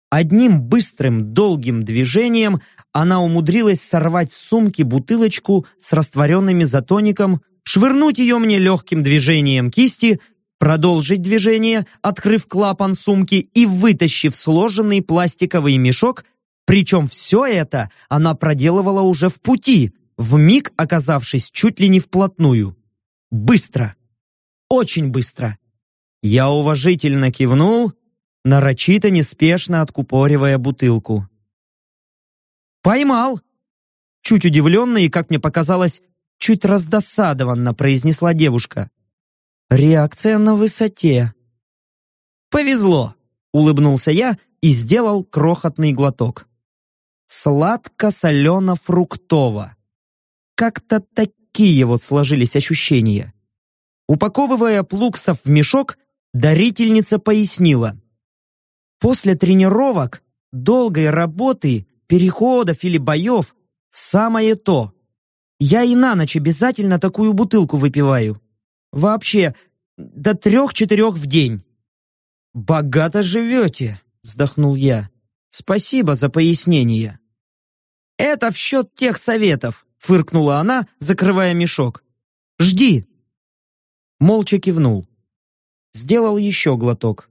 Одним быстрым, долгим движением она умудрилась сорвать с сумки бутылочку с растворенным изотоником, швырнуть ее мне легким движением кисти продолжить движение, открыв клапан сумки и вытащив сложенный пластиковый мешок, причем все это она проделывала уже в пути, в миг оказавшись чуть ли не вплотную. Быстро. Очень быстро. Я уважительно кивнул, нарочито неспешно откупоривая бутылку. «Поймал!» Чуть удивленно и, как мне показалось, чуть раздосадованно произнесла девушка. Реакция на высоте. «Повезло!» — улыбнулся я и сделал крохотный глоток. Сладко-солено-фруктово. Как-то такие вот сложились ощущения. Упаковывая плуксов в мешок, дарительница пояснила. После тренировок, долгой работы, переходов или боев – самое то. Я и на ночь обязательно такую бутылку выпиваю. Вообще, до трех-четырех в день». «Богато живете», — вздохнул я. «Спасибо за пояснение». «Это в счет тех советов», — фыркнула она, закрывая мешок. «Жди». Молча кивнул. Сделал еще глоток.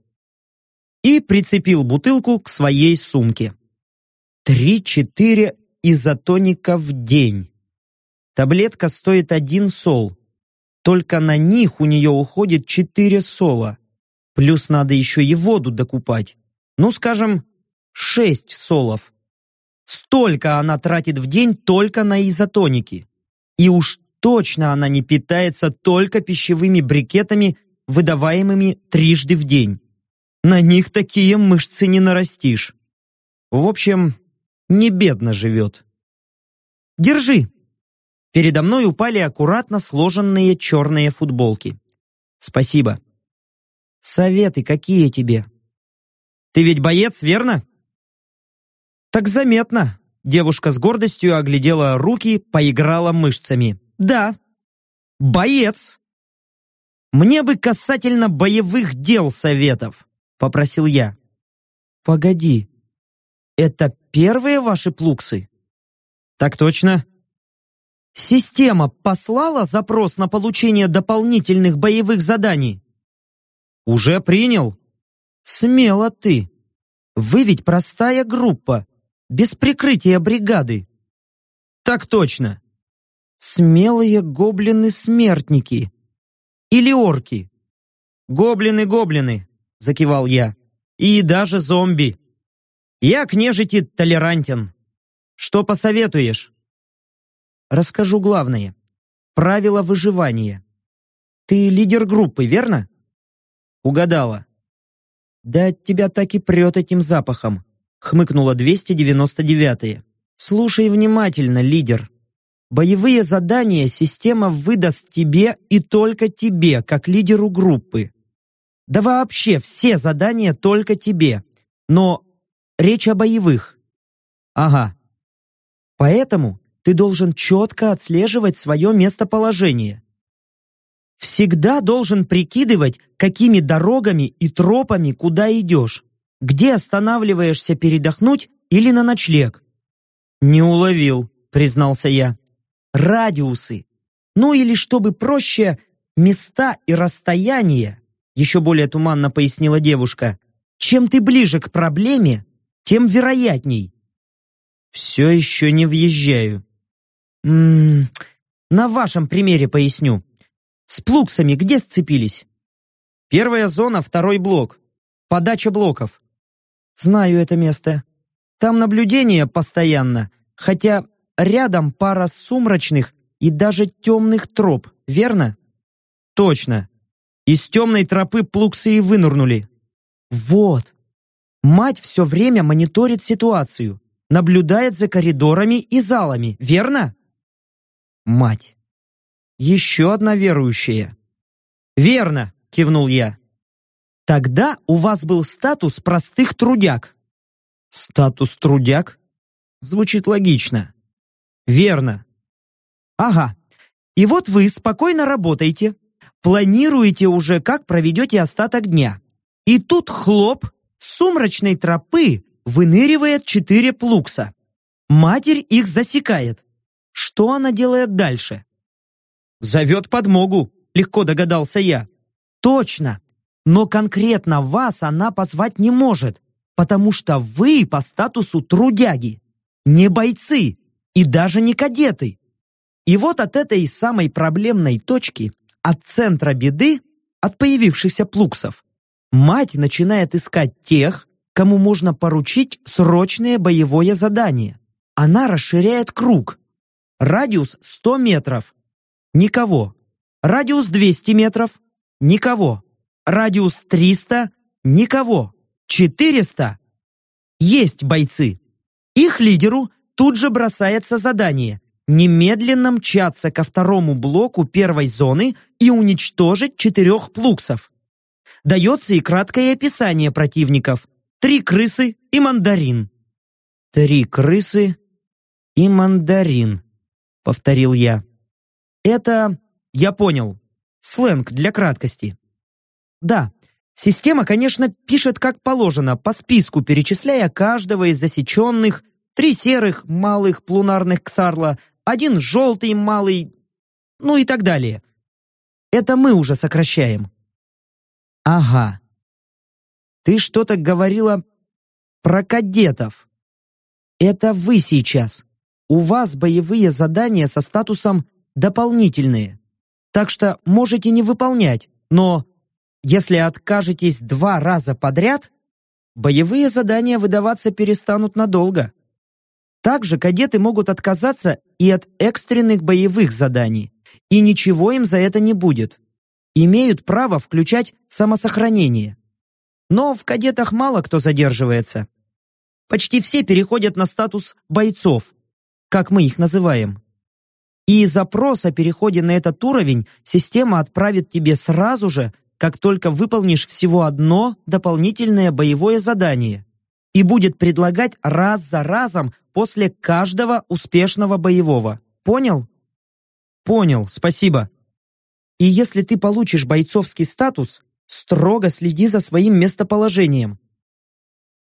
И прицепил бутылку к своей сумке. Три-четыре изотоника в день. Таблетка стоит один сол. Только на них у нее уходит четыре сола. Плюс надо еще и воду докупать. Ну, скажем, шесть солов. Столько она тратит в день только на изотоники. И уж точно она не питается только пищевыми брикетами, выдаваемыми трижды в день. На них такие мышцы не нарастишь. В общем, не бедно живет. «Держи!» Передо мной упали аккуратно сложенные черные футболки. Спасибо. Советы какие тебе? Ты ведь боец, верно? Так заметно. Девушка с гордостью оглядела руки, поиграла мышцами. Да. Боец. Мне бы касательно боевых дел советов, попросил я. Погоди. Это первые ваши плуксы? Так точно. Система послала запрос на получение дополнительных боевых заданий? Уже принял? Смело ты. Вы ведь простая группа, без прикрытия бригады. Так точно. Смелые гоблины-смертники. Или орки. Гоблины-гоблины, закивал я. И даже зомби. Я к нежити толерантен. Что посоветуешь? Расскажу главное. Правила выживания. Ты лидер группы, верно? Угадала. Да от тебя так и прет этим запахом, хмыкнула 299-я. Слушай внимательно, лидер. Боевые задания система выдаст тебе и только тебе, как лидеру группы. Да вообще все задания только тебе. Но речь о боевых. Ага. Поэтому ты должен четко отслеживать свое местоположение. Всегда должен прикидывать, какими дорогами и тропами куда идешь, где останавливаешься передохнуть или на ночлег. Не уловил, признался я. Радиусы. Ну или, чтобы проще, места и расстояния, еще более туманно пояснила девушка. Чем ты ближе к проблеме, тем вероятней. Все еще не въезжаю. М -м, на вашем примере поясню. С плуксами где сцепились? Первая зона, второй блок. Подача блоков. Знаю это место. Там наблюдение постоянно, хотя рядом пара сумрачных и даже темных троп, верно? Точно. Из темной тропы плуксы и вынырнули. Вот. Мать все время мониторит ситуацию, наблюдает за коридорами и залами, верно? Мать. Еще одна верующая. Верно, кивнул я. Тогда у вас был статус простых трудяг. Статус трудяг? Звучит логично. Верно. Ага. И вот вы спокойно работаете, планируете уже, как проведете остаток дня. И тут хлоп, с сумрачной тропы выныривает четыре плукса. Матерь их засекает. Что она делает дальше? Зовет подмогу, легко догадался я. Точно. Но конкретно вас она позвать не может, потому что вы по статусу трудяги, не бойцы и даже не кадеты. И вот от этой самой проблемной точки, от центра беды, от появившихся плуксов, мать начинает искать тех, кому можно поручить срочное боевое задание. Она расширяет круг. Радиус 100 метров. Никого. Радиус 200 метров. Никого. Радиус 300. Никого. 400. Есть бойцы. Их лидеру тут же бросается задание немедленно мчаться ко второму блоку первой зоны и уничтожить четырех плуксов. Дается и краткое описание противников. Три крысы и мандарин. Три крысы и мандарин, повторил я. Это, я понял, сленг для краткости. Да, система, конечно, пишет как положено, по списку перечисляя каждого из засеченных, три серых малых плунарных ксарла, один желтый малый, ну и так далее. Это мы уже сокращаем. Ага. Ты что-то говорила про кадетов. Это вы сейчас. У вас боевые задания со статусом «дополнительные». Так что можете не выполнять, но если откажетесь два раза подряд, боевые задания выдаваться перестанут надолго. Также кадеты могут отказаться и от экстренных боевых заданий, и ничего им за это не будет. Имеют право включать самосохранение. Но в кадетах мало кто задерживается. Почти все переходят на статус бойцов, как мы их называем. И запрос о переходе на этот уровень система отправит тебе сразу же, как только выполнишь всего одно дополнительное боевое задание и будет предлагать раз за разом после каждого успешного боевого. Понял? Понял, спасибо. И если ты получишь бойцовский статус, строго следи за своим местоположением.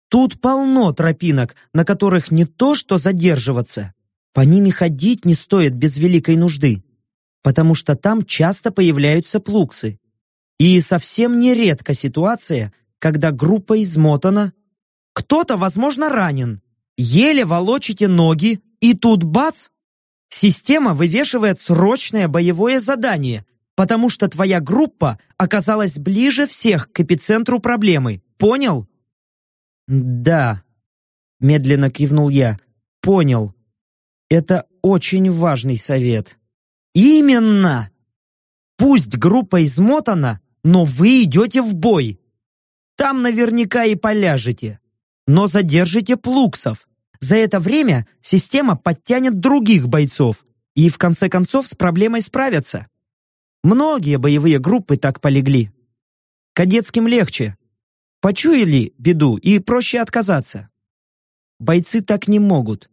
Тут полно тропинок, на которых не то что задерживаться, по ними ходить не стоит без великой нужды, потому что там часто появляются плуксы. И совсем нередка ситуация, когда группа измотана, кто-то, возможно, ранен, еле волочите ноги, и тут бац! Система вывешивает срочное боевое задание, потому что твоя группа оказалась ближе всех к эпицентру проблемы. Понял? Да, медленно кивнул я. Понял. Это очень важный совет. Именно! Пусть группа измотана, но вы идете в бой. Там наверняка и поляжете но задержите плуксов. За это время система подтянет других бойцов и в конце концов с проблемой справятся. Многие боевые группы так полегли. Кадетским легче. Почуяли беду и проще отказаться. Бойцы так не могут.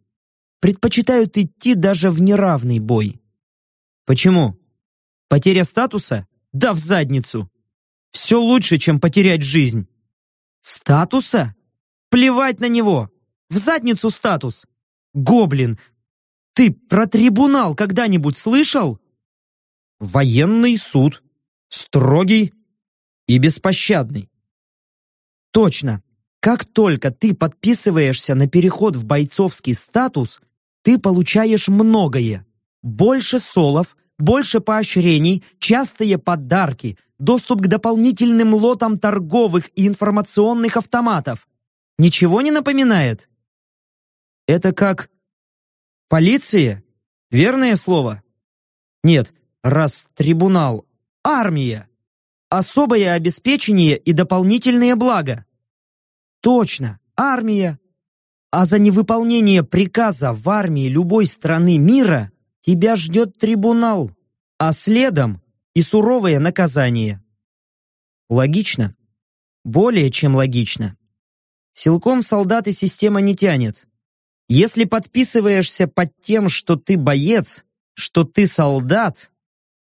Предпочитают идти даже в неравный бой. Почему? Потеря статуса? Да в задницу. Все лучше, чем потерять жизнь. Статуса? Плевать на него. В задницу статус. Гоблин, ты про трибунал когда-нибудь слышал? Военный суд. Строгий и беспощадный. Точно. Как только ты подписываешься на переход в бойцовский статус, ты получаешь многое. Больше солов, больше поощрений, частые подарки, доступ к дополнительным лотам торговых и информационных автоматов. Ничего не напоминает? Это как полиция? Верное слово? Нет, раз трибунал, армия, особое обеспечение и дополнительные блага. Точно, армия. А за невыполнение приказа в армии любой страны мира тебя ждет трибунал, а следом и суровое наказание. Логично? Более чем логично. Силком солдаты система не тянет. Если подписываешься под тем, что ты боец, что ты солдат,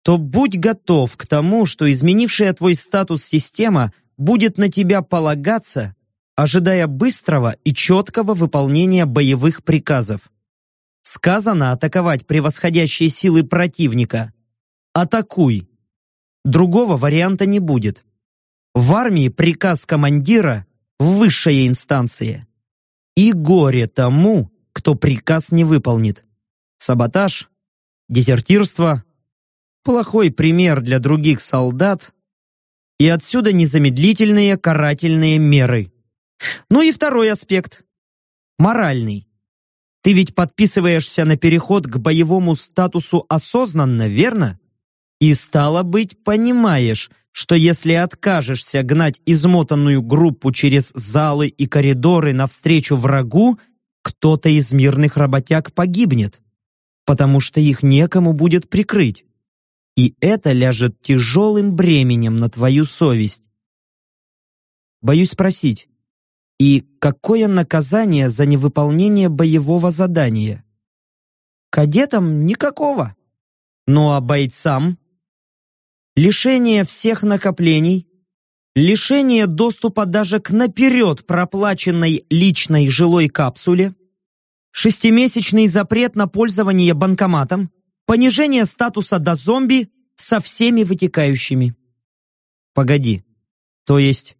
то будь готов к тому, что изменившая твой статус система будет на тебя полагаться, ожидая быстрого и четкого выполнения боевых приказов. Сказано атаковать превосходящие силы противника. Атакуй. Другого варианта не будет. В армии приказ командира – высшая инстанция. И горе тому, кто приказ не выполнит. Саботаж, дезертирство, плохой пример для других солдат и отсюда незамедлительные карательные меры. Ну и второй аспект – моральный. Ты ведь подписываешься на переход к боевому статусу осознанно, верно? И стало быть, понимаешь, что если откажешься гнать измотанную группу через залы и коридоры навстречу врагу, кто-то из мирных работяг погибнет, потому что их некому будет прикрыть. И это ляжет тяжелым бременем на твою совесть. Боюсь спросить, и какое наказание за невыполнение боевого задания? Кадетам никакого. Ну а бойцам? Лишение всех накоплений, лишение доступа даже к наперед проплаченной личной жилой капсуле, шестимесячный запрет на пользование банкоматом, понижение статуса до зомби со всеми вытекающими. Погоди, то есть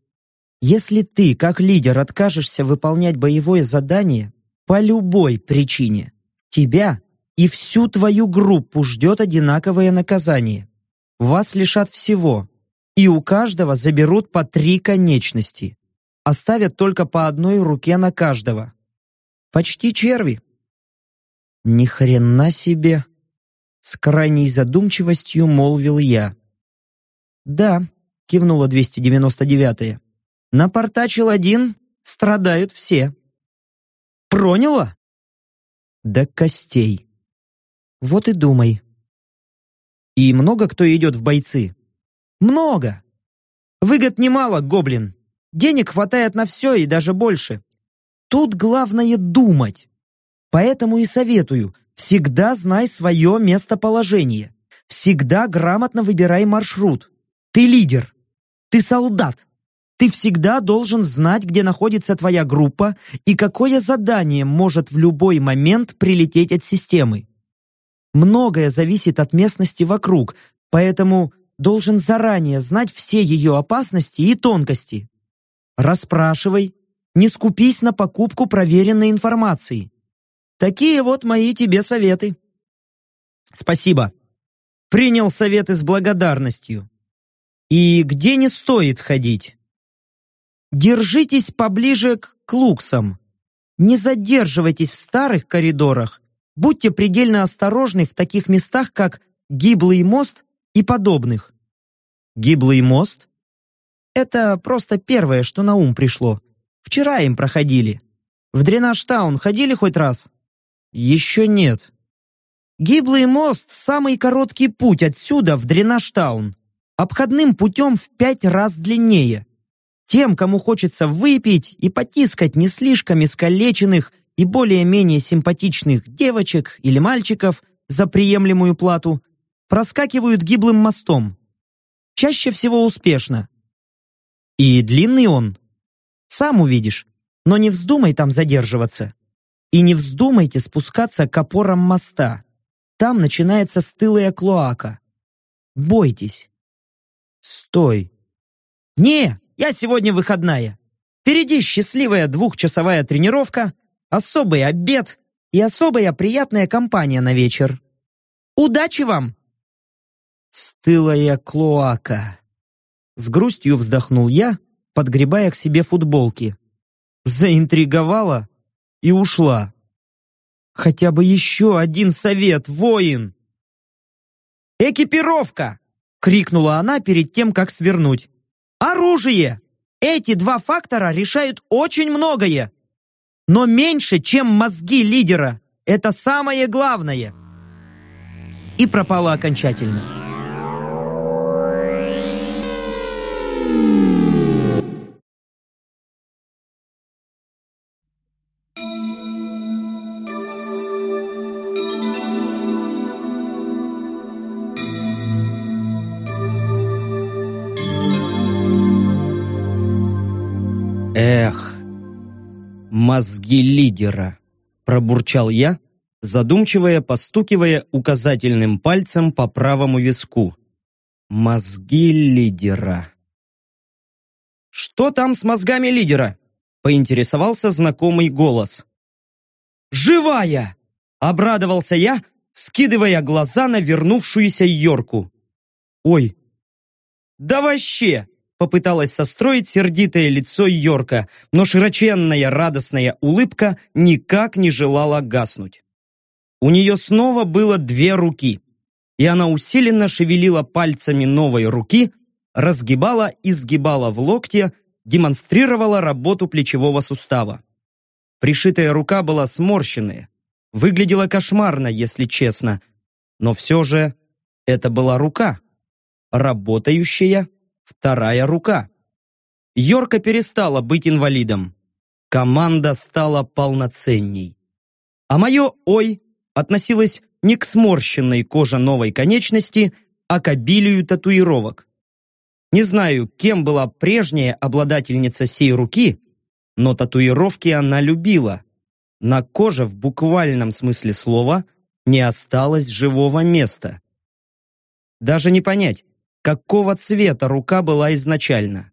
если ты, как лидер, откажешься выполнять боевое задание по любой причине, тебя и всю твою группу ждет одинаковое наказание. Вас лишат всего, и у каждого заберут по три конечности. Оставят только по одной руке на каждого. Почти черви. Ни хрена себе! С крайней задумчивостью молвил я. Да, кивнула 299-я. Напортачил один, страдают все. Проняло? До костей. Вот и думай. И много кто идет в бойцы? Много. Выгод немало, гоблин. Денег хватает на все и даже больше. Тут главное думать. Поэтому и советую, всегда знай свое местоположение. Всегда грамотно выбирай маршрут. Ты лидер. Ты солдат. Ты всегда должен знать, где находится твоя группа и какое задание может в любой момент прилететь от системы. Многое зависит от местности вокруг, поэтому должен заранее знать все ее опасности и тонкости. Расспрашивай, не скупись на покупку проверенной информации. Такие вот мои тебе советы. Спасибо. Принял советы с благодарностью. И где не стоит ходить? Держитесь поближе к клуксам. Не задерживайтесь в старых коридорах. Будьте предельно осторожны в таких местах, как Гиблый мост и подобных. Гиблый мост? Это просто первое, что на ум пришло. Вчера им проходили. В Дренаж-таун ходили хоть раз? Еще нет. Гиблый мост – самый короткий путь отсюда в Дренаж-таун. обходным путем в пять раз длиннее. Тем, кому хочется выпить и потискать не слишком искалеченных и более-менее симпатичных девочек или мальчиков за приемлемую плату, проскакивают гиблым мостом. Чаще всего успешно. И длинный он. Сам увидишь, но не вздумай там задерживаться. И не вздумайте спускаться к опорам моста. Там начинается стылая клоака. Бойтесь. Стой. Не, я сегодня выходная. Впереди счастливая двухчасовая тренировка, особый обед и особая приятная компания на вечер. Удачи вам! Стылая клоака. С грустью вздохнул я, подгребая к себе футболки. Заинтриговала и ушла. Хотя бы еще один совет, воин! «Экипировка!» — крикнула она перед тем, как свернуть. «Оружие! Эти два фактора решают очень многое! Но меньше, чем мозги лидера! Это самое главное!» И пропала окончательно.
Мозги лидера, пробурчал я, задумчиво постукивая указательным пальцем по правому виску. Мозги лидера.
«Что там с мозгами лидера?» — поинтересовался знакомый голос. «Живая!» — обрадовался я, скидывая глаза на вернувшуюся Йорку. «Ой, да вообще!» — попыталась состроить сердитое лицо Йорка, но широченная радостная улыбка никак не желала гаснуть. У нее снова было две руки, и она усиленно шевелила пальцами новой руки, разгибала и сгибала в локте, демонстрировала работу плечевого сустава. Пришитая рука была сморщенная, выглядела кошмарно, если честно, но все же это была рука, работающая вторая рука. Йорка перестала быть инвалидом. Команда стала полноценней. А мое «ой» относилось не к сморщенной коже новой конечности, а к обилию татуировок. Не знаю, кем была прежняя обладательница сей руки, но татуировки она любила. На коже в буквальном смысле слова не осталось живого места. Даже не понять, какого цвета рука была изначально.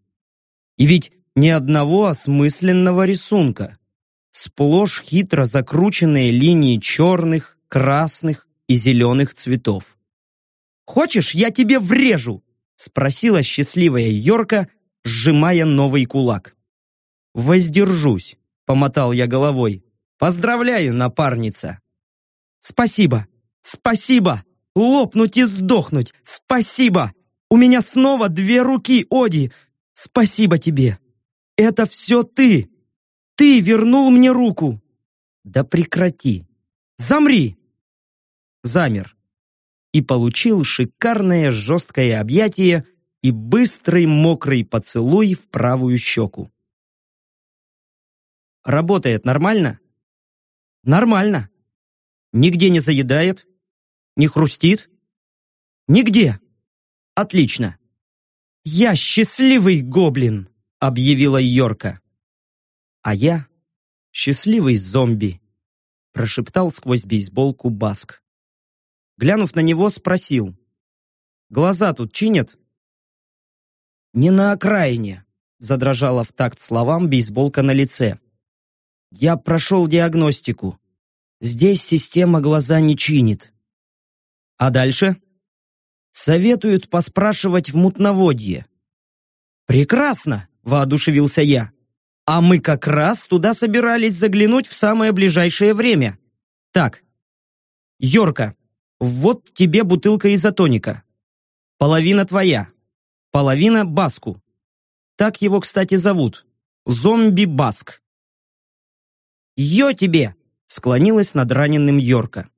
И ведь ни одного осмысленного рисунка. Сплошь хитро закрученные линии черных, красных и зеленых цветов. «Хочешь, я тебе врежу?» спросила счастливая Йорка, сжимая новый кулак. «Воздержусь», — помотал я головой. «Поздравляю, напарница!» «Спасибо! Спасибо! Лопнуть и сдохнуть! Спасибо! У меня снова две руки, Оди! Спасибо тебе! Это все ты! Ты вернул мне руку!» «Да прекрати! Замри!» Замер и получил шикарное жесткое объятие и быстрый мокрый поцелуй в правую щеку. Работает нормально? Нормально. Нигде не заедает? Не хрустит? Нигде. Отлично. Я счастливый гоблин, объявила Йорка. А я счастливый зомби, прошептал сквозь бейсболку Баск. Глянув на него, спросил. «Глаза тут чинят?» «Не на окраине», — задрожала в такт словам бейсболка на лице. «Я прошел диагностику. Здесь система глаза не чинит». «А дальше?» «Советуют поспрашивать в мутноводье». «Прекрасно!» — воодушевился я. «А мы как раз туда собирались заглянуть в самое ближайшее время. Так, Йорка, вот тебе бутылка изотоника. Половина твоя. Половина Баску. Так его, кстати, зовут. Зомби-Баск. «Ё тебе!» — склонилась над раненым Йорка.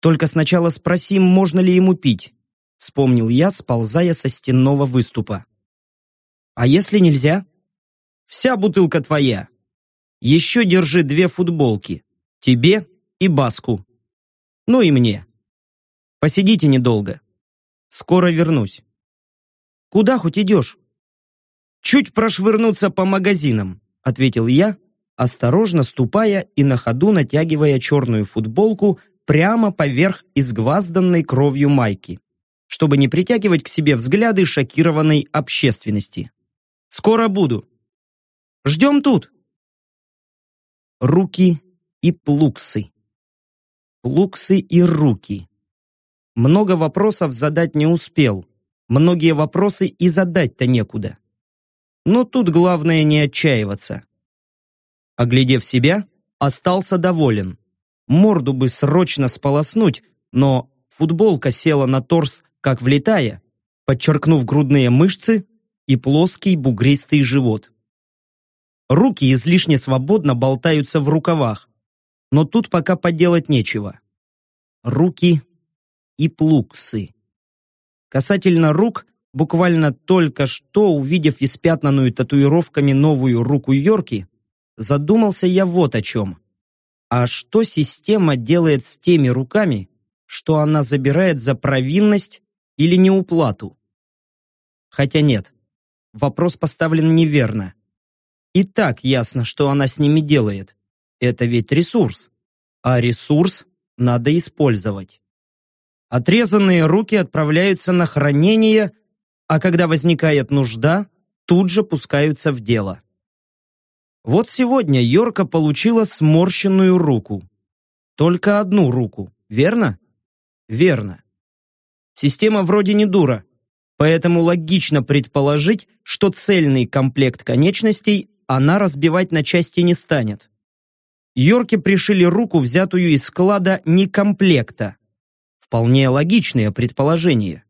«Только сначала спроси, можно ли ему пить. вспомнил я, сползая со стенного выступа. А если нельзя? Вся бутылка твоя. Еще держи две футболки. Тебе и Баску. Ну и мне. Посидите недолго. Скоро вернусь. Куда хоть идешь? Чуть прошвырнуться по магазинам, ответил я, осторожно ступая и на ходу натягивая черную футболку прямо поверх изгвазданной кровью майки, чтобы не притягивать к себе взгляды шокированной общественности. Скоро буду. Ждем тут. Руки и плуксы. Плуксы и руки. Много вопросов задать не успел. Многие вопросы и задать-то некуда. Но тут главное не отчаиваться. Оглядев себя, остался доволен. Морду бы срочно сполоснуть, но футболка села на торс, как влетая, подчеркнув грудные мышцы и плоский бугристый живот. Руки излишне свободно болтаются в рукавах, но тут пока поделать нечего. Руки и плуксы. Касательно рук, буквально только что, увидев испятнанную татуировками новую руку Йорки, задумался я вот о чем. А что система делает с теми руками, что она забирает за провинность или неуплату? Хотя нет, вопрос поставлен неверно. И так ясно, что она с ними делает. Это ведь ресурс. А ресурс надо использовать. Отрезанные руки отправляются на хранение, а когда возникает нужда, тут же пускаются в дело. Вот сегодня Йорка получила сморщенную руку. Только одну руку, верно? Верно. Система вроде не дура, поэтому логично предположить, что цельный комплект конечностей она разбивать на части не станет. Йорке пришили руку, взятую из склада некомплекта. Вполне логичное предположение.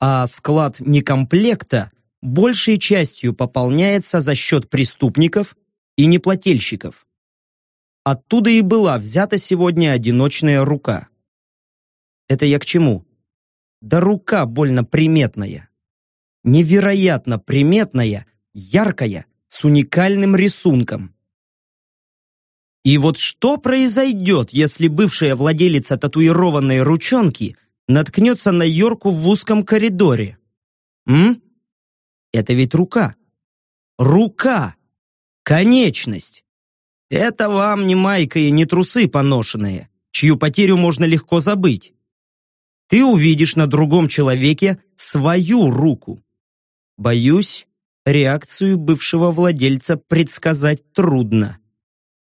А склад некомплекта большей частью пополняется за счет преступников и неплательщиков. Оттуда и была взята сегодня одиночная рука. Это я к чему? Да рука больно приметная. Невероятно приметная, яркая, с уникальным рисунком. И вот что произойдет, если бывшая владелица татуированной ручонки наткнется на Йорку в узком коридоре? М? Это ведь рука. Рука! Конечность! Это вам не майка и не трусы поношенные, чью потерю можно легко забыть. Ты увидишь на другом человеке свою руку. Боюсь, реакцию бывшего владельца предсказать трудно.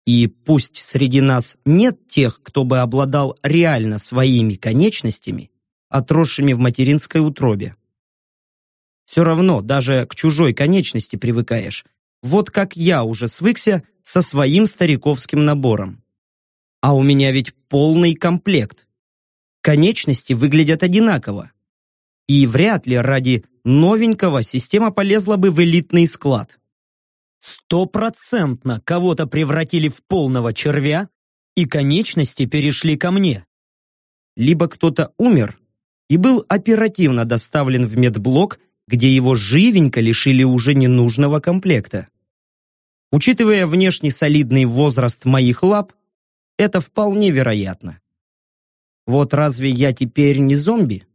И пусть среди нас нет тех, кто бы обладал реально своими конечностями, отросшими в материнской утробе. Все равно даже к чужой конечности привыкаешь. Вот как я уже свыкся со своим стариковским набором. А у меня ведь полный комплект. Конечности выглядят одинаково. И вряд ли ради новенького система полезла бы в элитный склад. Стопроцентно кого-то превратили в полного червя, и конечности перешли ко мне. Либо кто-то умер и был оперативно доставлен в медблок, где его живенько лишили уже ненужного комплекта. Учитывая внешний солидный возраст моих лап, это вполне вероятно. Вот разве я теперь не зомби?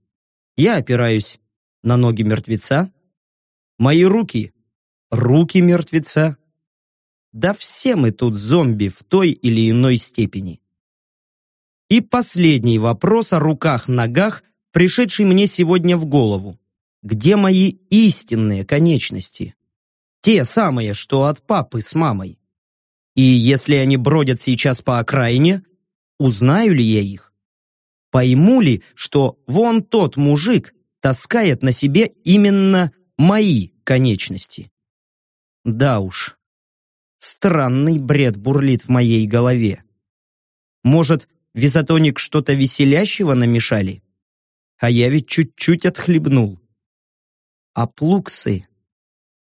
Я опираюсь на ноги мертвеца. Мои руки руки мертвеца. Да все мы тут зомби в той или иной степени. И последний вопрос о руках-ногах, пришедший мне сегодня в голову. Где мои истинные конечности? Те самые, что от папы с мамой. И если они бродят сейчас по окраине, узнаю ли я их? Пойму ли, что вон тот мужик таскает на себе именно мои конечности? Да уж. Странный бред бурлит в моей голове. Может, визотоник что-то веселящего намешали? А я ведь чуть-чуть отхлебнул. А плуксы?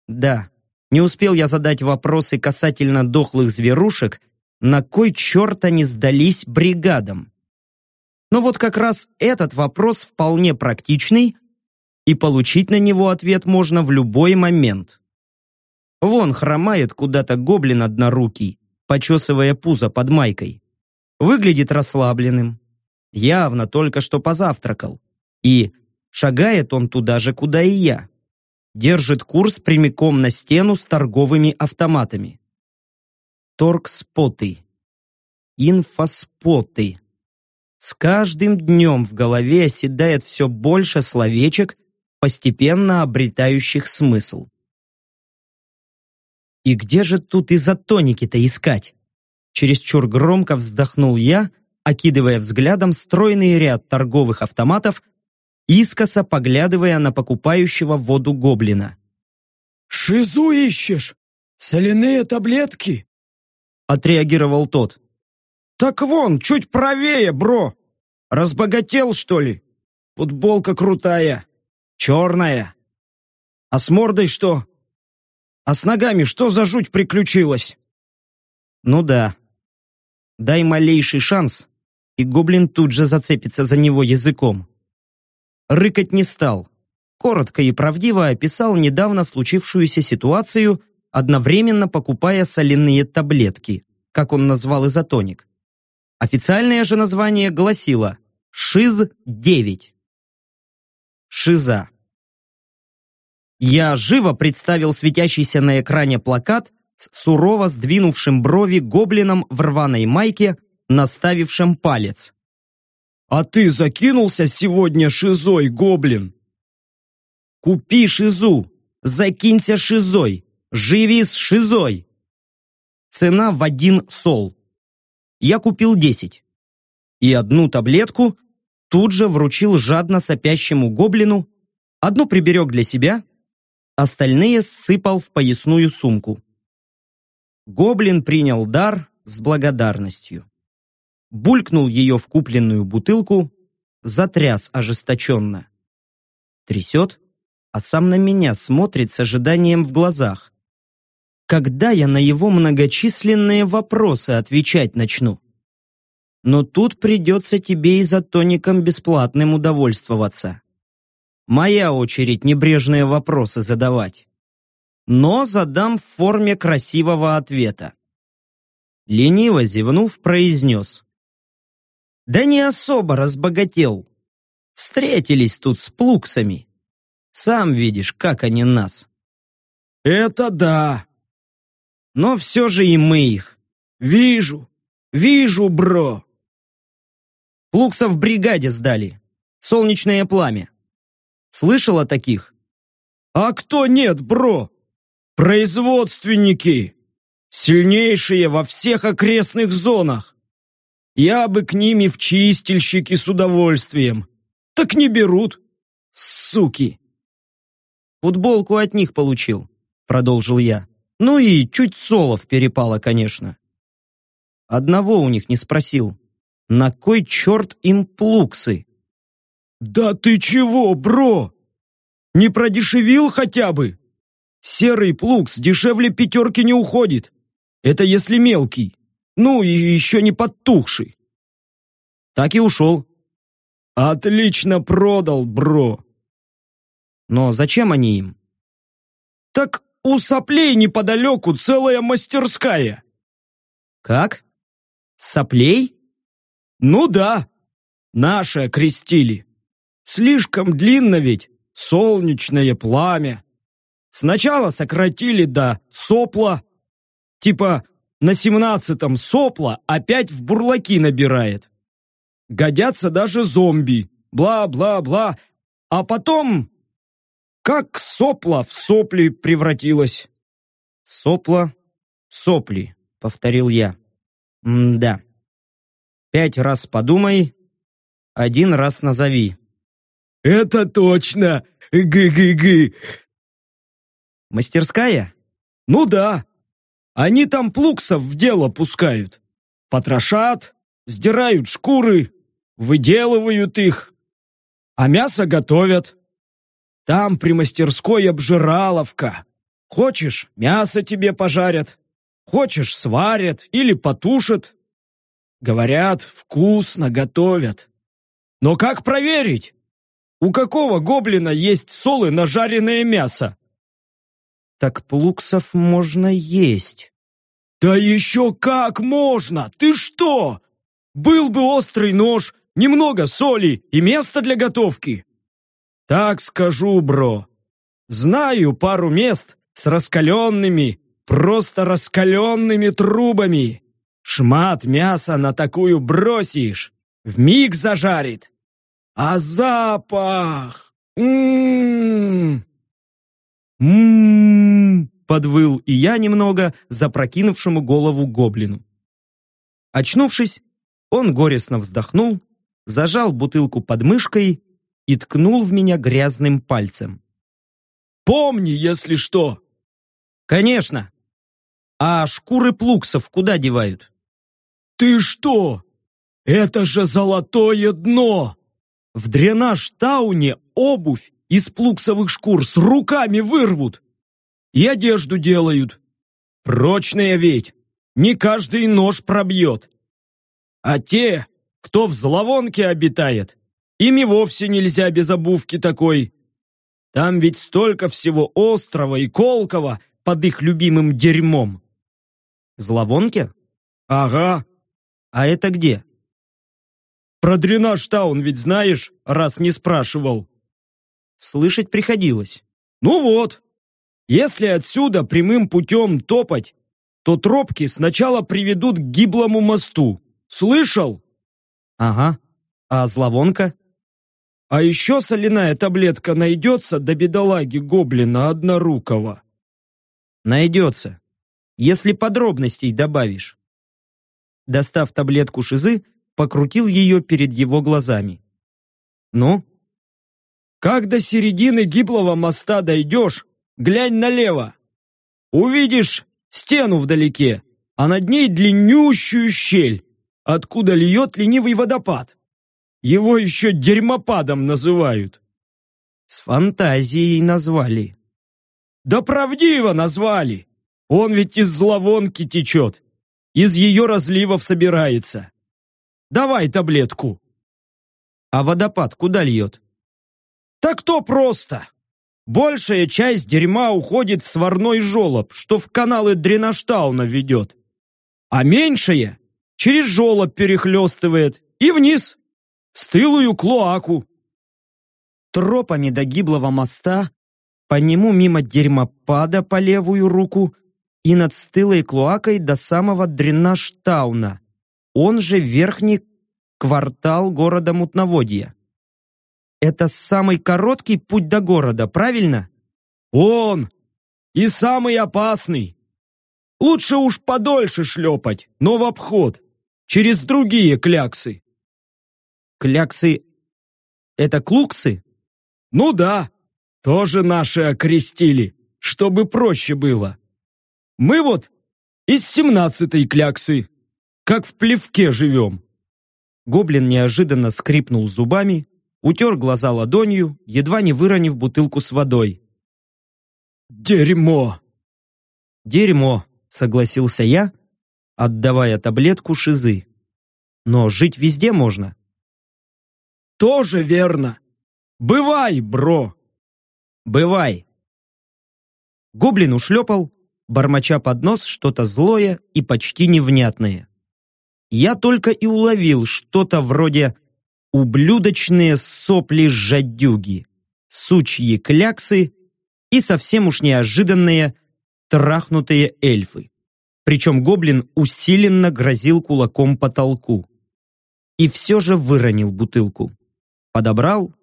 Да, не успел я задать вопросы касательно дохлых зверушек, на кой черт они сдались бригадам? Но вот как раз этот вопрос вполне практичный, и получить на него ответ можно в любой момент. Вон хромает куда-то гоблин однорукий, почесывая пузо под майкой. Выглядит расслабленным. Явно только что позавтракал. И шагает он туда же, куда и я. Держит курс прямиком на стену с торговыми автоматами. Торгспоты. Инфоспоты. С каждым днем в голове оседает все больше словечек, постепенно обретающих смысл. И где же тут изотоники-то искать? Чересчур громко вздохнул я, окидывая взглядом стройный ряд торговых автоматов, искоса поглядывая на покупающего воду гоблина.
«Шизу ищешь? Соляные таблетки?»
Отреагировал тот.
«Так вон, чуть правее, бро! Разбогател, что ли? Футболка крутая, черная. А с мордой что? А с ногами что за жуть приключилась?»
«Ну да. Дай малейший шанс, и гоблин тут же зацепится за него языком». Рыкать не стал. Коротко и правдиво описал недавно случившуюся ситуацию, одновременно покупая соляные таблетки, как он назвал изотоник. Официальное же название гласило ШИЗ-9. Шиза. Я живо представил светящийся на экране плакат с сурово сдвинувшим брови гоблином в рваной майке, наставившим палец.
«А ты закинулся сегодня шизой, гоблин?»
«Купи шизу! Закинься шизой! Живи с шизой!» Цена в один сол я купил 10. И одну таблетку тут же вручил жадно сопящему гоблину, одну приберег для себя, остальные сыпал в поясную сумку. Гоблин принял дар с благодарностью. Булькнул ее в купленную бутылку, затряс ожесточенно. Трясет, а сам на меня смотрит с ожиданием в глазах когда я на его многочисленные вопросы отвечать начну. Но тут придется тебе изотоником бесплатным удовольствоваться. Моя очередь небрежные вопросы задавать. Но задам в форме красивого ответа. Лениво зевнув, произнес. Да не особо разбогател. Встретились тут с плуксами. Сам видишь, как они нас.
«Это да!»
но все же и мы их.
Вижу, вижу, бро.
Плукса в бригаде сдали. Солнечное пламя. Слышал о таких?
А кто нет, бро? Производственники. Сильнейшие во всех окрестных зонах. Я бы к ними в чистильщики с удовольствием. Так не берут. Суки.
Футболку от них получил, продолжил я. Ну и чуть солов перепало, конечно. Одного у них не спросил. На кой черт им плуксы?
«Да ты чего, бро? Не продешевил хотя бы? Серый плукс дешевле пятерки не уходит. Это если мелкий. Ну и еще не подтухший».
Так и ушел.
«Отлично продал, бро».
«Но зачем они им?»
«Так у соплей неподалеку целая мастерская.
Как? Соплей?
Ну да. Наши окрестили. Слишком длинно ведь. Солнечное пламя. Сначала сократили до сопла. Типа на семнадцатом сопла опять в бурлаки набирает. Годятся даже зомби. Бла-бла-бла. А потом как сопла в сопли превратилась.
Сопла, сопли, повторил я. М-да. Пять раз подумай, один раз назови.
Это точно! Гы-гы-гы!
Мастерская?
Ну да. Они там плуксов в дело пускают. Потрошат, сдирают шкуры, выделывают их. А мясо готовят. Там при мастерской обжираловка. Хочешь, мясо тебе пожарят. Хочешь, сварят или потушат. Говорят, вкусно готовят. Но как проверить? У какого гоблина есть солы на жареное мясо?
Так плуксов можно есть.
Да еще как можно! Ты что? Был бы острый нож, немного соли и место для готовки. Так скажу, бро. Знаю пару мест с раскаленными, просто раскаленными трубами. Шмат мяса на такую бросишь, в миг зажарит. А запах! Ммм!
Ммм! Подвыл и я немного запрокинувшему голову гоблину. Очнувшись, он горестно вздохнул, зажал бутылку под мышкой и ткнул в меня грязным пальцем.
«Помни, если что!»
«Конечно! А шкуры плуксов куда девают?»
«Ты что? Это же золотое дно! В дренаж-тауне обувь из плуксовых шкур с руками вырвут! И одежду делают. Прочная ведь, не каждый нож пробьет. А те, кто в зловонке обитает, ими вовсе нельзя без обувки такой. Там ведь столько всего острого и колкого под их любимым дерьмом.
Зловонке?
Ага.
А это где?
Про дренаж-таун ведь знаешь, раз не спрашивал.
Слышать приходилось.
Ну вот. Если отсюда прямым путем топать, то тропки сначала приведут к гиблому мосту. Слышал?
Ага. А зловонка?
А еще соляная таблетка найдется до бедолаги гоблина однорукого.
Найдется. Если подробностей добавишь. Достав таблетку шизы, покрутил ее перед его глазами. «Ну?»
«Как до середины гиблого моста дойдешь, глянь налево. Увидишь стену вдалеке, а над ней длиннющую щель, откуда льет ленивый водопад. Его еще дерьмопадом называют».
«С фантазией назвали».
«Да правдиво назвали. Он ведь из зловонки течет, из ее разливов собирается. Давай таблетку.
А водопад куда льет?
Так то просто. Большая часть дерьма уходит в сварной желоб, что в каналы Дренаштауна ведет. А меньшая через желоб перехлестывает и вниз, в стылую клоаку.
Тропами до гиблого моста, по нему мимо дерьмопада по левую руку и над стылой клоакой до самого Дренаштауна, он же верхний квартал города Мутноводья. Это самый короткий путь до города, правильно?
Он! И самый опасный. Лучше уж подольше шлепать, но в обход, через другие кляксы.
Кляксы — это клуксы?
Ну да, тоже наши окрестили, чтобы проще было. Мы вот из семнадцатой кляксы как в плевке живем».
Гоблин неожиданно скрипнул зубами, утер глаза ладонью, едва не выронив бутылку с водой.
«Дерьмо!»
«Дерьмо», — согласился я, отдавая таблетку шизы. «Но жить везде можно».
«Тоже верно. Бывай, бро!»
«Бывай!» Гоблин ушлепал, бормоча под нос что-то злое и почти невнятное я только и уловил что-то вроде ублюдочные сопли-жадюги, сучьи кляксы и совсем уж неожиданные трахнутые эльфы. Причем гоблин усиленно грозил кулаком потолку. И все же выронил бутылку. Подобрал,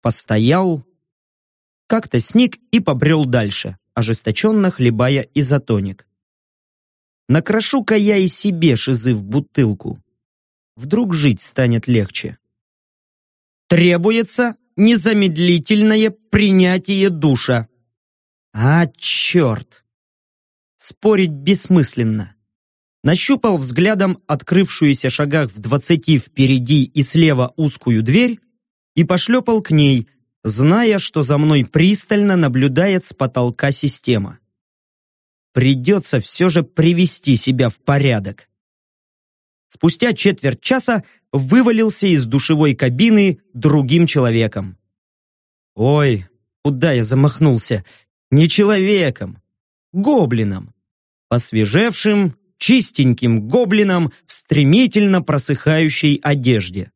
постоял, как-то сник и побрел дальше, ожесточенно хлебая изотоник. Накрошу-ка я и себе шизы в бутылку. Вдруг жить станет легче. Требуется незамедлительное принятие душа. А, черт! Спорить бессмысленно. Нащупал взглядом открывшуюся шагах в двадцати впереди и слева узкую дверь и пошлепал к ней, зная, что за мной пристально наблюдает с потолка система придется все же привести себя в порядок. Спустя четверть часа вывалился из душевой кабины другим человеком. Ой, куда я замахнулся? Не человеком, гоблином. Посвежевшим, чистеньким гоблином в стремительно просыхающей одежде.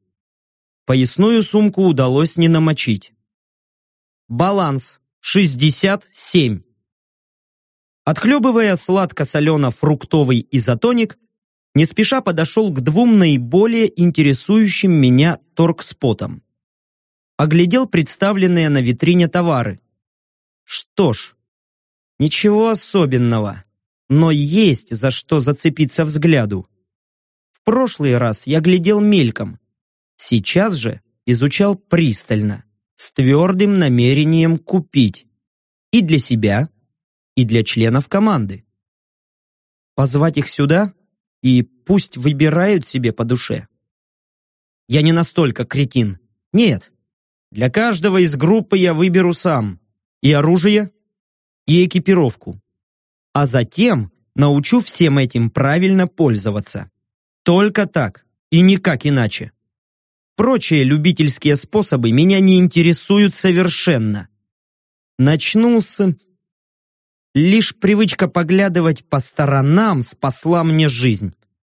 Поясную сумку удалось не намочить. Баланс 67. Отхлебывая сладко-солено-фруктовый изотоник, не спеша подошел к двум наиболее интересующим меня торгспотам. Оглядел представленные на витрине товары. Что ж, ничего особенного, но есть за что зацепиться взгляду. В прошлый раз я глядел мельком, сейчас же изучал пристально, с твердым намерением купить. И для себя, и для членов команды. Позвать их сюда и пусть выбирают себе по душе. Я не настолько кретин. Нет. Для каждого из группы я выберу сам и оружие, и экипировку. А затем научу всем этим правильно пользоваться. Только так и никак иначе. Прочие любительские способы меня не интересуют совершенно. Начну с Лишь привычка поглядывать по сторонам спасла мне жизнь.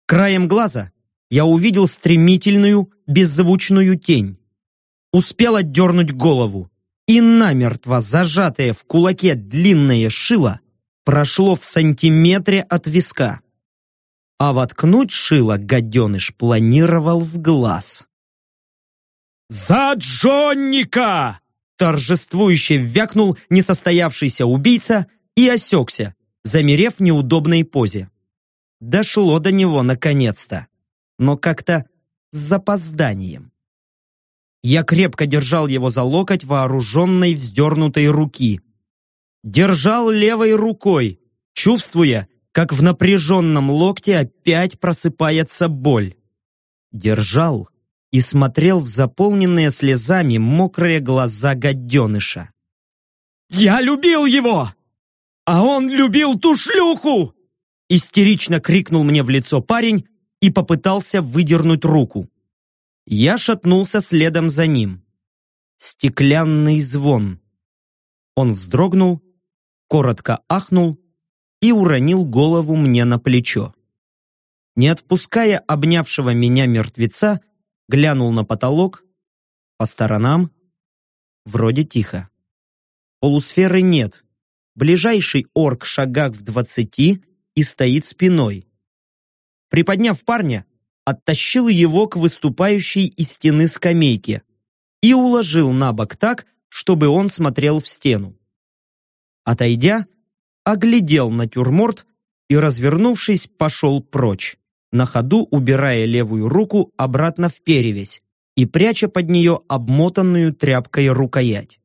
Краем глаза я увидел стремительную, беззвучную тень. Успел отдернуть голову, и намертво зажатое в кулаке длинное шило прошло в сантиметре от виска. А воткнуть шило гаденыш планировал в глаз.
«За Джонника!»
торжествующе вякнул несостоявшийся убийца и осекся, замерев в неудобной позе. Дошло до него наконец-то, но как-то с запозданием. Я крепко держал его за локоть вооруженной вздернутой руки. Держал левой рукой, чувствуя, как в напряженном локте опять просыпается боль. Держал и смотрел в заполненные слезами мокрые глаза гаденыша.
«Я любил его! «А он любил ту шлюху!»
Истерично крикнул мне в лицо парень и попытался выдернуть руку. Я шатнулся следом за ним. Стеклянный звон. Он вздрогнул, коротко ахнул и уронил голову мне на плечо. Не отпуская обнявшего меня мертвеца, глянул на потолок, по сторонам, вроде тихо. Полусферы нет, Ближайший орк шагах в двадцати и стоит спиной. Приподняв парня, оттащил его к выступающей из стены скамейке и уложил на бок так, чтобы он смотрел в стену. Отойдя, оглядел натюрморт и, развернувшись, пошел прочь, на ходу убирая левую руку обратно в перевязь и пряча под нее обмотанную тряпкой рукоять.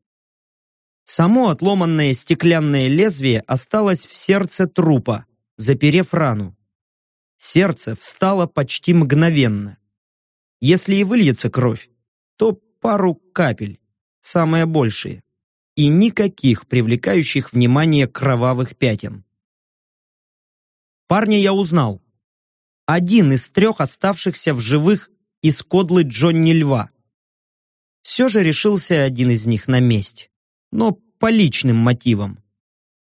Само отломанное стеклянное лезвие осталось в сердце трупа, заперев рану. Сердце встало почти мгновенно. Если и выльется кровь, то пару капель, самые большие, и никаких привлекающих внимание кровавых пятен. Парня я узнал. Один из трех оставшихся в живых из кодлы Джонни Льва. Все же решился один из них на месть но по личным мотивам.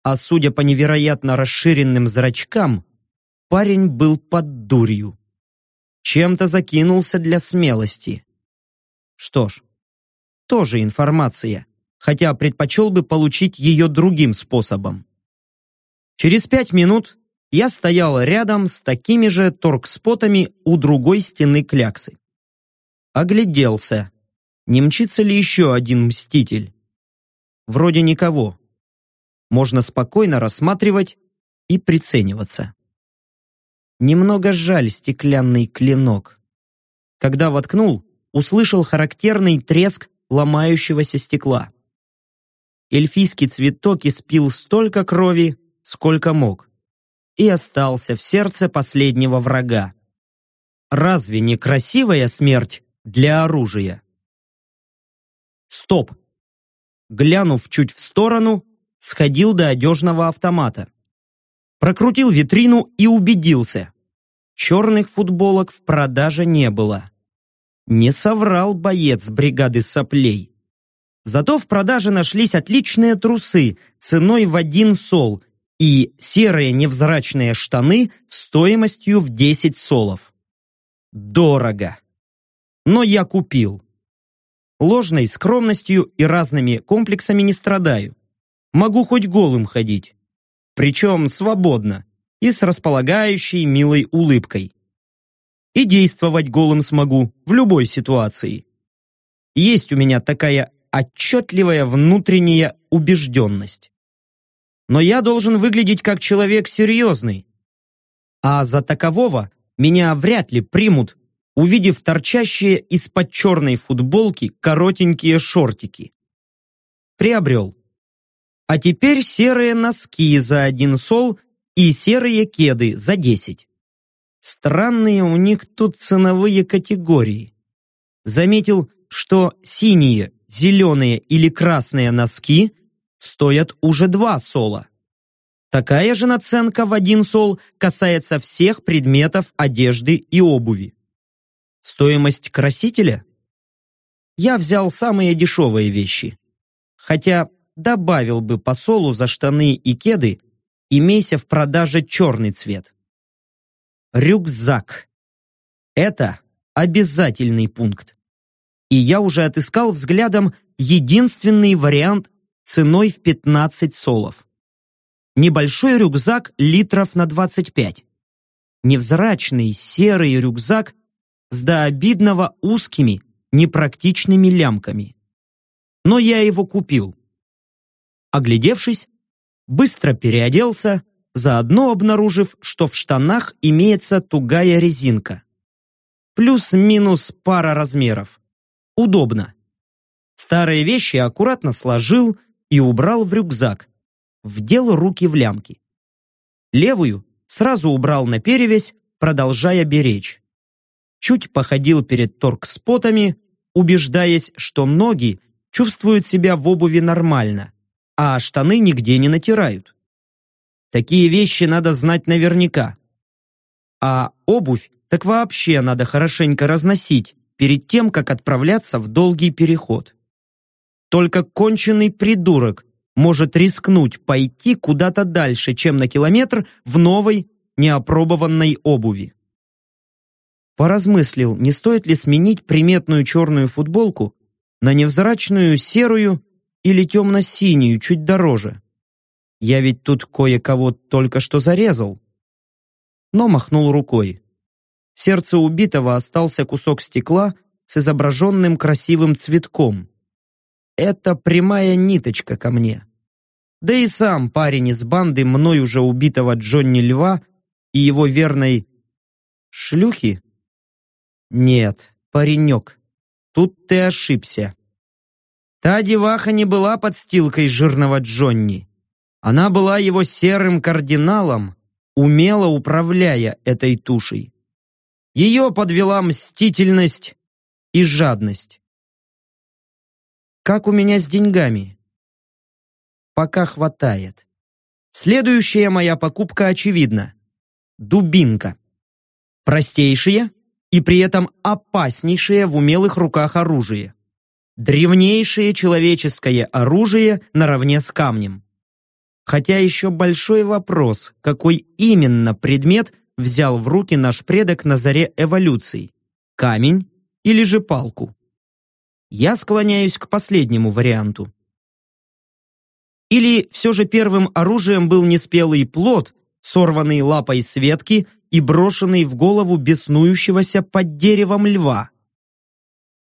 А судя по невероятно расширенным зрачкам, парень был под дурью. Чем-то закинулся для смелости. Что ж, тоже информация, хотя предпочел бы получить ее другим способом. Через пять минут я стоял рядом с такими же торгспотами у другой стены кляксы. Огляделся, не мчится ли еще один мститель. Вроде никого. Можно спокойно рассматривать и прицениваться. Немного жаль стеклянный клинок. Когда воткнул, услышал характерный треск ломающегося стекла. Эльфийский цветок испил столько крови, сколько мог, и остался в сердце последнего врага. Разве не красивая смерть для оружия? Стоп! Глянув чуть в сторону, сходил до одежного автомата. Прокрутил витрину и убедился. Черных футболок в продаже не было.
Не соврал боец бригады соплей. Зато в продаже нашлись отличные трусы ценой в один сол и серые невзрачные штаны стоимостью в 10 солов. Дорого. Но я купил. Ложной скромностью и разными комплексами не страдаю. Могу хоть голым ходить. Причем свободно и с располагающей милой улыбкой. И действовать голым смогу в любой ситуации. Есть у меня такая отчетливая внутренняя убежденность. Но я должен выглядеть как человек серьезный. А за такового меня вряд ли примут, увидев торчащие из-под черной футболки коротенькие шортики. Приобрел. А теперь серые носки за один сол и серые кеды за десять. Странные у них тут ценовые категории. Заметил, что синие зеленые или красные носки стоят уже два сола. Такая же наценка в один сол касается всех предметов одежды и обуви. Стоимость красителя? Я взял самые дешевые вещи. Хотя добавил бы по солу за штаны и кеды, имейся в продаже черный цвет. Рюкзак. Это обязательный пункт и я уже отыскал взглядом единственный вариант ценой в 15 солов. Небольшой рюкзак литров на 25. Невзрачный серый рюкзак с до обидного узкими, непрактичными лямками. Но я его купил. Оглядевшись, быстро переоделся, заодно обнаружив, что в штанах имеется тугая резинка. Плюс-минус пара размеров. Удобно. Старые вещи аккуратно сложил и убрал в рюкзак. Вдел руки в лямки. Левую сразу убрал на перевязь, продолжая беречь. Чуть походил перед торгспотами, убеждаясь, что ноги чувствуют себя в обуви нормально, а штаны нигде не натирают. Такие вещи надо знать наверняка. А обувь так вообще надо хорошенько разносить, перед тем, как отправляться в долгий переход. Только конченый придурок может рискнуть пойти куда-то дальше, чем на километр в новой, неопробованной обуви. Поразмыслил, не стоит ли сменить приметную черную футболку на невзрачную серую или темно-синюю, чуть дороже. Я ведь тут кое-кого только что зарезал. Но махнул рукой. В сердце убитого остался кусок стекла с изображенным красивым цветком. Это прямая ниточка ко мне. Да и сам парень из банды мной уже убитого Джонни Льва и его верной шлюхи? Нет, паренек, тут ты ошибся. Та деваха не была подстилкой жирного Джонни. Она была его серым кардиналом, умело управляя этой тушей. Ее подвела мстительность и жадность. Как у меня с деньгами? Пока хватает. Следующая моя покупка очевидна. Дубинка. Простейшее и при этом опаснейшее в умелых руках оружие. Древнейшее человеческое оружие наравне с камнем. Хотя еще большой вопрос, какой именно предмет – взял в руки наш предок на заре эволюции? Камень или же палку? Я склоняюсь к последнему варианту. Или все же первым оружием был неспелый плод, сорванный лапой с ветки и брошенный в голову беснующегося под деревом льва?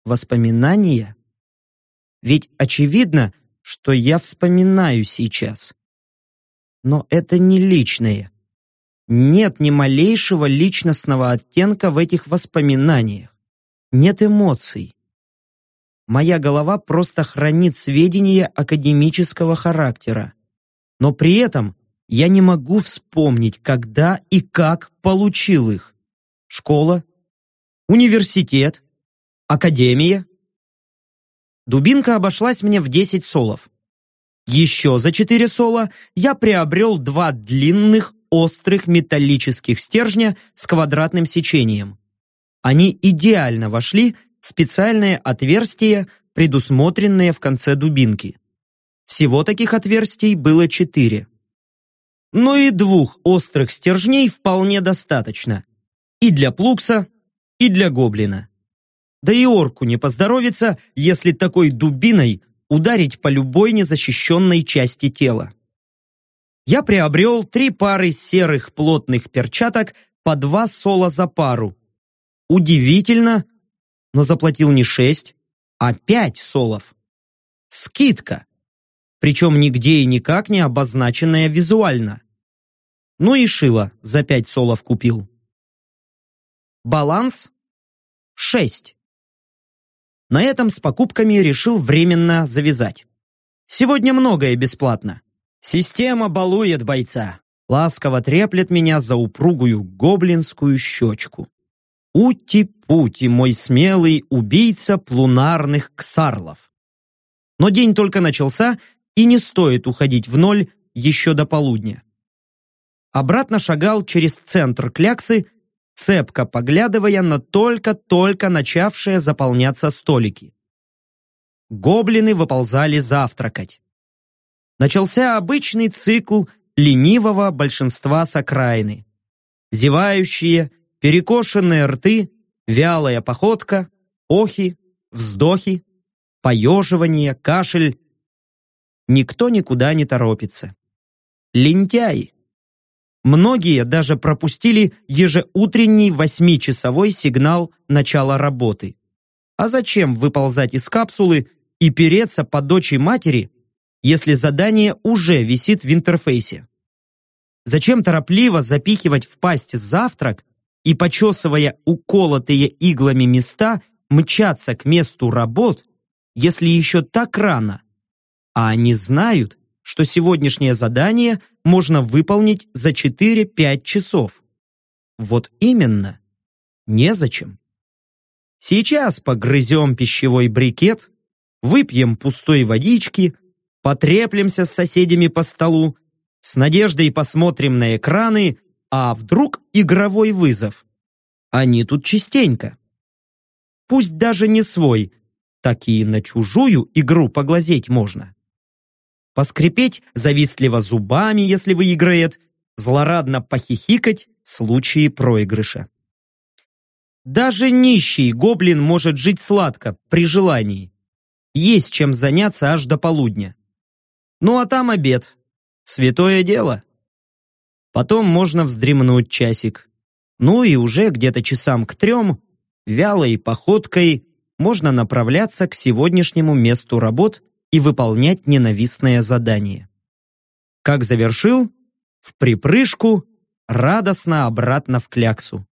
Воспоминания? Ведь очевидно, что я вспоминаю сейчас. Но это не личное. Нет ни малейшего личностного оттенка в этих воспоминаниях. Нет эмоций. Моя голова просто хранит сведения академического характера. Но при этом я не могу вспомнить, когда и как получил их. Школа? Университет? Академия? Дубинка обошлась мне в 10 солов. Еще за 4 сола я приобрел два длинных острых металлических стержня с квадратным сечением. Они идеально вошли специальное отверстие, предусмотренное в конце дубинки. Всего таких отверстий было четыре. Но и двух острых стержней вполне достаточно. И для плукса, и для гоблина. Да и орку не поздоровится, если такой дубиной ударить по любой незащищенной части тела. Я приобрел три пары серых плотных перчаток по два сола за пару. Удивительно, но заплатил не шесть, а пять солов. Скидка причем нигде и никак не обозначенная визуально. Ну и шило за пять солов купил. Баланс – шесть. На этом с покупками решил временно завязать. Сегодня многое бесплатно. Система балует бойца. Ласково треплет меня за упругую гоблинскую щечку. Ути-пути, мой смелый убийца плунарных ксарлов. Но день только начался, и не стоит уходить в ноль еще до полудня. Обратно шагал через центр кляксы, цепко поглядывая на только-только начавшие заполняться столики. Гоблины выползали завтракать. Начался обычный цикл ленивого большинства с окраины. Зевающие, перекошенные рты, вялая походка, охи, вздохи, поеживание, кашель, никто никуда не торопится. Лентяи. Многие даже пропустили ежеутренний восьмичасовой сигнал начала работы. А зачем выползать из капсулы и переться по дочей матери, если задание уже висит в интерфейсе? Зачем торопливо запихивать в пасть завтрак и, почесывая уколотые иглами места, мчаться к месту работ, если еще так рано, а они знают, что сегодняшнее задание можно выполнить за 4-5 часов. Вот именно. Незачем. Сейчас погрызем пищевой брикет, выпьем пустой водички, потреплемся с соседями по столу, с надеждой посмотрим на экраны, а вдруг игровой вызов. Они тут частенько. Пусть даже не свой, так и на чужую игру поглазеть можно поскрипеть завистливо зубами, если выиграет, злорадно похихикать в случае проигрыша. Даже нищий гоблин может жить сладко, при желании. Есть чем заняться аж до полудня. Ну а там обед. Святое дело. Потом можно вздремнуть часик. Ну и уже где-то часам к трем, вялой походкой, можно направляться к сегодняшнему месту работ и выполнять ненавистное задание. Как завершил, в припрыжку, радостно обратно в кляксу.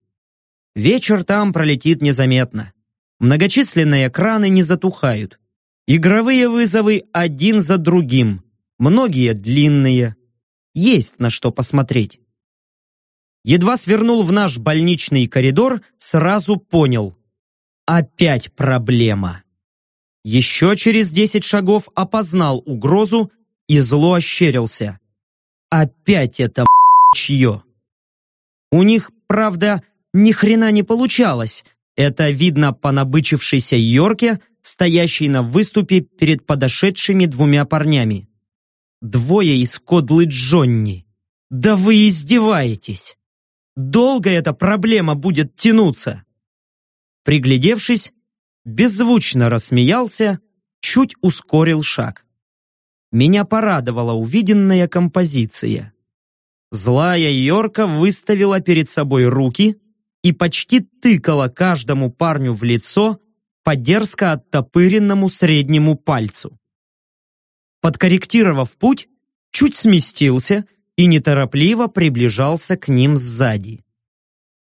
Вечер там пролетит незаметно. Многочисленные экраны не затухают. Игровые вызовы один за другим. Многие длинные. Есть на что посмотреть. Едва свернул в наш больничный коридор, сразу понял. Опять проблема. Еще через десять шагов опознал угрозу и зло ощерился. Опять это чье? У них, правда, ни хрена не получалось. Это видно по набычившейся Йорке, стоящей на выступе перед подошедшими двумя парнями. Двое из кодлы Джонни. Да вы издеваетесь! Долго эта проблема будет тянуться? Приглядевшись, беззвучно рассмеялся, чуть ускорил шаг. Меня порадовала увиденная композиция. Злая Йорка выставила перед собой руки и почти тыкала каждому парню в лицо по дерзко оттопыренному среднему пальцу. Подкорректировав путь, чуть сместился и неторопливо приближался к ним сзади.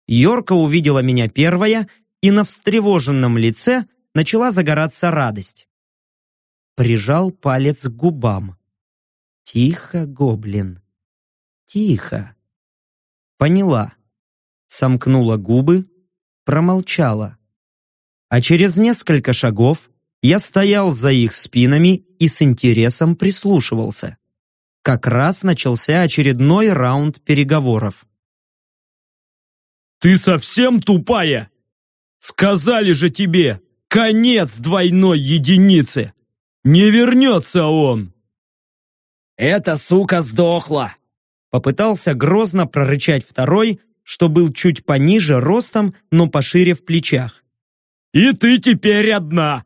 Йорка увидела меня первая и на встревоженном лице начала загораться радость. Прижал палец к губам. «Тихо, гоблин, тихо». Поняла. Сомкнула губы, промолчала. А через несколько шагов я стоял за их спинами и с интересом прислушивался. Как раз начался очередной раунд переговоров.
«Ты совсем тупая?» Сказали же тебе! Конец двойной единицы! Не вернется он!» «Эта сука сдохла!»
Попытался грозно прорычать второй, что был чуть пониже ростом, но пошире в плечах.
«И ты теперь одна!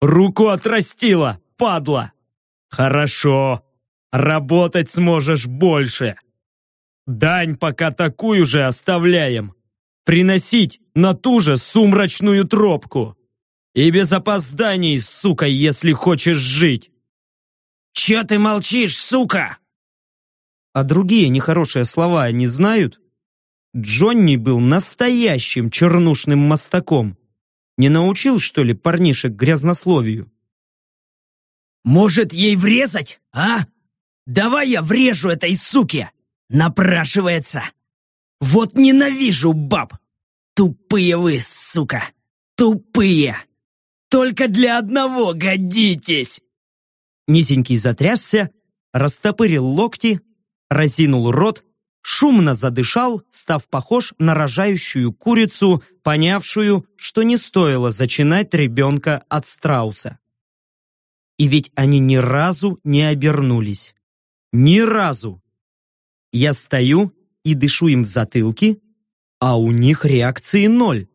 Руку отрастила, падла! Хорошо, работать сможешь больше! Дань пока такую же оставляем! Приносить на ту же сумрачную тропку! И без опозданий, сука, если хочешь жить!»
«Че ты молчишь, сука?»
А другие нехорошие слова они знают? Джонни был настоящим чернушным мостаком. Не научил, что ли, парнишек грязнословию?
«Может, ей врезать, а? Давай я врежу этой суке!» Напрашивается. Вот ненавижу баб. Тупые вы, сука. Тупые. Только для одного годитесь.
Низенький затрясся, растопырил локти, разинул рот, шумно задышал, став похож на рожающую курицу, понявшую, что не стоило зачинать ребенка от страуса. И ведь они ни разу не обернулись. Ни разу. Я стою и дышу им в затылки, а у них реакции ноль.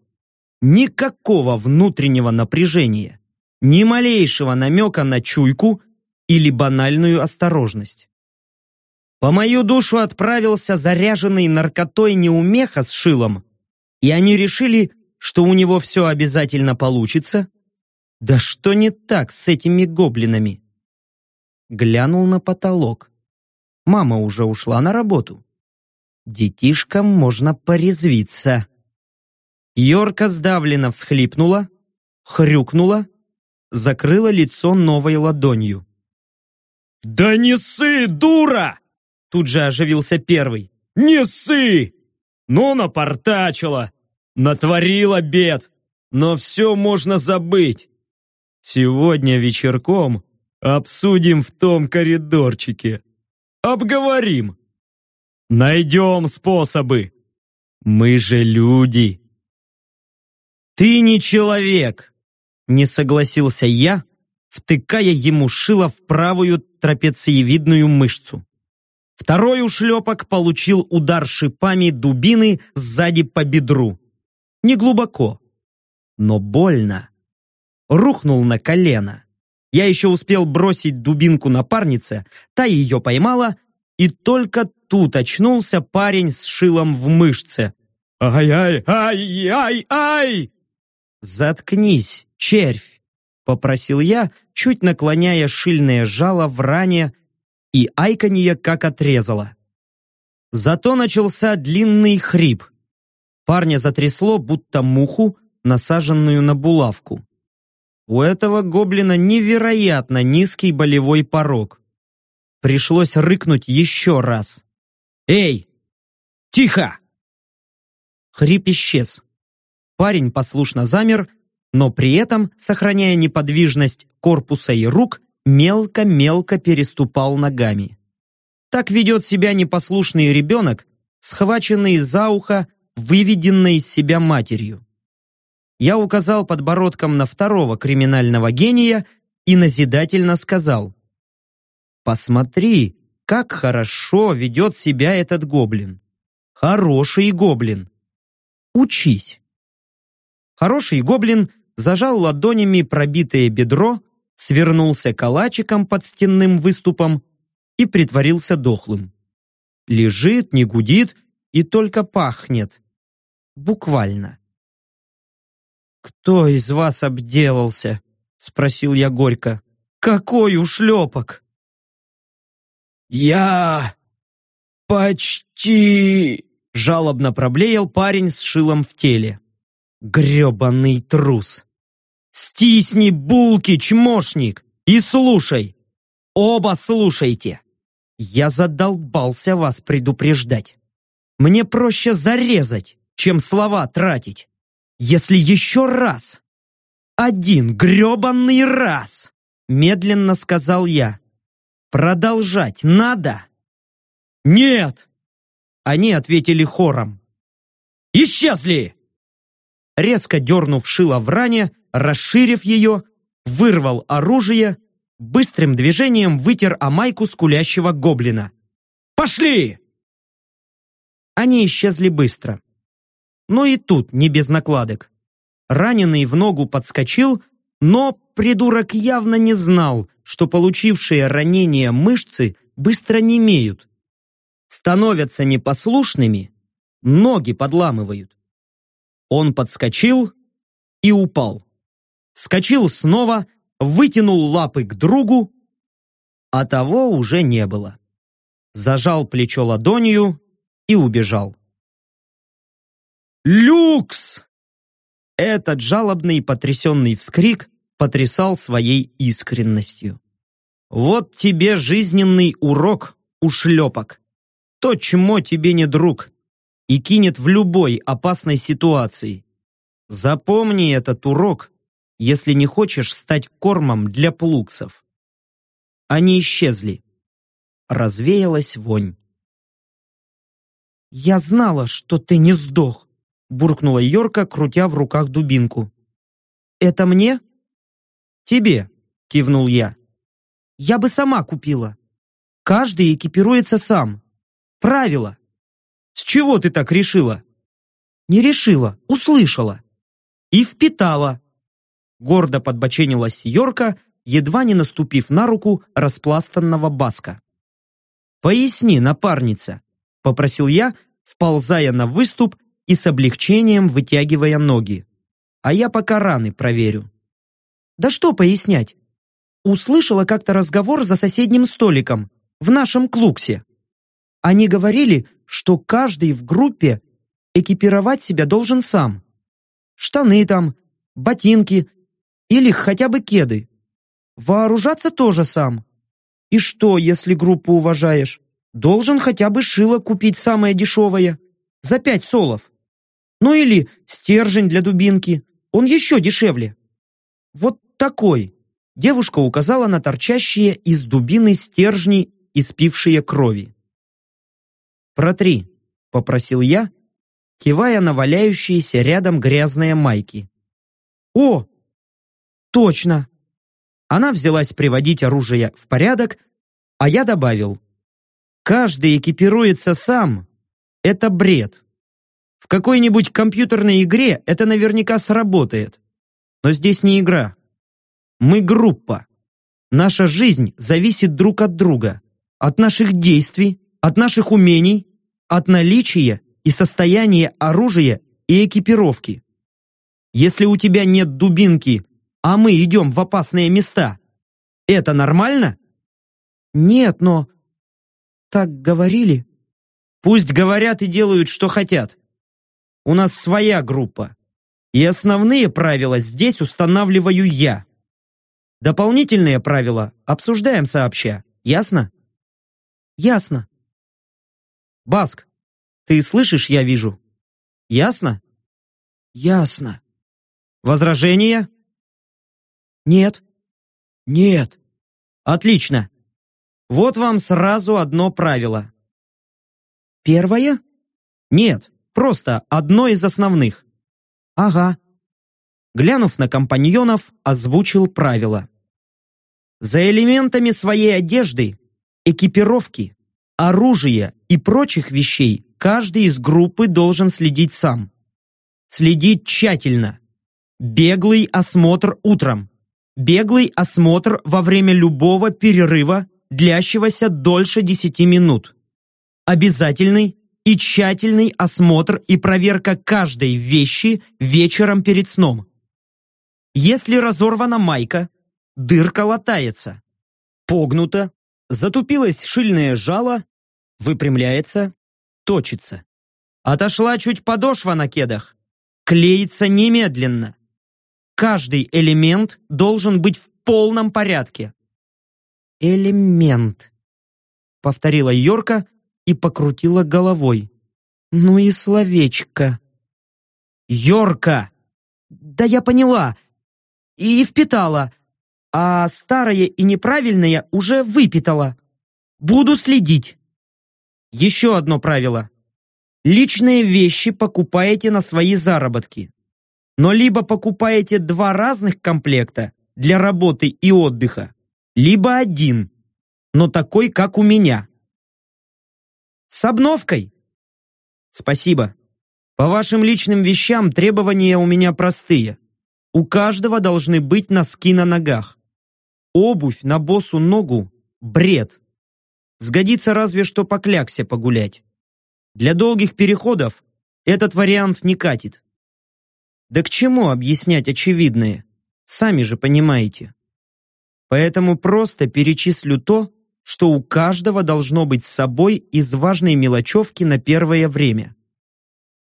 Никакого внутреннего напряжения, ни малейшего намека на чуйку или банальную осторожность. По мою душу отправился заряженный наркотой неумеха с шилом, и они решили, что у него все обязательно получится. Да что не так с этими гоблинами? Глянул на потолок. Мама уже ушла на работу. Детишкам можно порезвиться. Йорка сдавленно всхлипнула, хрюкнула, закрыла лицо новой ладонью.
«Да не ссы, дура!»
Тут же оживился первый.
«Не ссы! Ну, напортачила, натворила бед, но все можно забыть. Сегодня вечерком обсудим в том коридорчике. Обговорим. Найдем способы. Мы же люди.
Ты не человек, не согласился я, втыкая ему шило в правую трапециевидную мышцу. Второй ушлепок получил удар шипами дубины сзади по бедру. Не глубоко, но больно. Рухнул на колено. Я еще успел бросить дубинку напарнице, та ее поймала, и только тут очнулся парень с шилом в мышце.
«Ай-ай-ай-ай-ай!»
«Заткнись, червь!» — попросил я, чуть наклоняя шильное жало в ране, и айканье как отрезало. Зато начался длинный хрип. Парня затрясло, будто муху, насаженную на булавку. У этого гоблина невероятно низкий болевой порог. Пришлось рыкнуть еще раз. «Эй! Тихо!» Хрип исчез. Парень послушно замер, но при этом, сохраняя неподвижность корпуса и рук, мелко-мелко переступал ногами. Так ведет себя непослушный ребенок, схваченный за ухо, выведенный из себя матерью я указал подбородком на второго криминального гения и назидательно сказал «Посмотри, как хорошо ведет себя этот гоблин. Хороший гоблин. Учись». Хороший гоблин зажал ладонями пробитое бедро, свернулся калачиком под стенным выступом и притворился дохлым. Лежит, не гудит и только пахнет. Буквально. «Кто из вас обделался?» — спросил я горько. «Какой ушлепок?»
«Я почти...»
— жалобно проблеял парень с шилом в теле. Гребаный трус! Стисни булки, чмошник, и слушай! Оба слушайте! Я задолбался вас предупреждать. Мне проще зарезать, чем слова тратить. Если еще раз, один гребанный раз, медленно сказал я, продолжать надо? Нет! Они ответили хором. Исчезли! Резко дернув шило в ране,
расширив ее, вырвал оружие, быстрым движением вытер о майку скулящего гоблина.
«Пошли!»
Они исчезли быстро. Но и тут не без накладок. Раненый в ногу подскочил, но придурок явно не знал, что получившие ранения мышцы быстро немеют. Становятся непослушными, ноги подламывают. Он подскочил и упал. Вскочил снова, вытянул лапы к другу, а того уже не было. Зажал плечо ладонью и убежал.
«Люкс!»
Этот жалобный потрясенный вскрик потрясал своей искренностью. «Вот тебе жизненный урок, ушлепок! То, чему тебе не друг, и кинет в любой опасной ситуации. Запомни этот урок, если не хочешь стать кормом для плуксов». Они исчезли. Развеялась вонь. «Я знала, что ты не сдох», буркнула Йорка, крутя в руках дубинку. «Это мне?» «Тебе», — кивнул я. «Я бы сама купила. Каждый экипируется сам. Правило». «С чего ты так решила?» «Не решила, услышала. И впитала». Гордо подбоченилась Йорка, едва не наступив на руку распластанного Баска. «Поясни, напарница», — попросил я, вползая на выступ и с облегчением вытягивая ноги. А я пока раны проверю. Да что пояснять? Услышала как-то разговор за соседним столиком, в нашем клуксе. Они говорили, что каждый в группе экипировать себя должен сам. Штаны там, ботинки или хотя бы кеды. Вооружаться тоже сам. И что, если группу уважаешь? Должен хотя бы шило купить самое дешевое. За пять солов. Ну или стержень для дубинки, он еще дешевле. Вот такой. Девушка указала на торчащие из дубины стержни, испившие крови. «Протри», — попросил я, кивая на валяющиеся рядом грязные майки. «О, точно!» Она взялась приводить оружие в порядок, а я добавил. «Каждый экипируется сам. Это бред. В какой-нибудь компьютерной игре это наверняка сработает. Но здесь не игра. Мы группа. Наша жизнь зависит друг от друга. От наших действий, от наших умений, от наличия и состояния оружия и экипировки. Если у тебя нет дубинки, а мы идем в опасные места, это нормально? Нет, но... Так говорили. Пусть говорят и делают, что хотят. У нас своя группа. И основные правила здесь устанавливаю я. Дополнительные правила обсуждаем сообща. Ясно? Ясно. Баск, ты слышишь, я вижу. Ясно?
Ясно.
Возражения? Нет.
Нет.
Отлично. Вот вам сразу одно правило. Первое? Нет. Просто одно из основных. Ага. Глянув на компаньонов, озвучил правила. За элементами своей одежды, экипировки, оружия и прочих вещей каждый из группы должен следить сам. Следить тщательно. Беглый осмотр утром. Беглый осмотр во время любого перерыва, длящегося дольше 10 минут. Обязательный и тщательный осмотр и проверка каждой вещи вечером перед сном. Если разорвана майка, дырка латается. Погнута, затупилось шильное жало, выпрямляется, точится. Отошла чуть подошва на кедах, клеится немедленно. Каждый элемент должен быть в полном порядке. «Элемент», — повторила Йорка, и покрутила головой. «Ну и словечко!» «Йорка!» «Да я поняла. И впитала. А старое и неправильное уже выпитала. Буду следить». Еще одно правило. Личные вещи покупаете на свои заработки.
но либо покупаете два разных комплекта для работы и отдыха, либо один, но такой, как у меня. С обновкой. Спасибо. По вашим личным вещам требования у меня простые. У каждого должны быть носки на ногах. Обувь на босу ногу – бред. Сгодится разве что по кляксе погулять. Для долгих переходов этот вариант не катит. Да к чему объяснять очевидное? Сами же понимаете. Поэтому просто перечислю то, что у каждого должно быть с собой из важной мелочевки на первое время.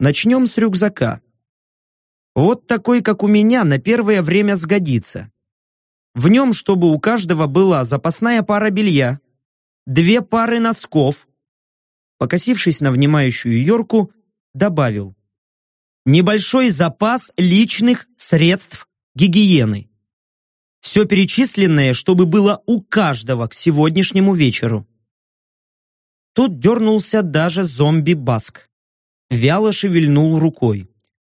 Начнем с рюкзака. Вот такой, как у меня, на первое время сгодится. В нем, чтобы у каждого была запасная пара белья, две пары носков. Покосившись на внимающую Йорку, добавил. Небольшой запас личных средств гигиены. Все перечисленное, чтобы было у каждого к сегодняшнему вечеру. Тут дернулся даже зомби-баск. Вяло шевельнул рукой.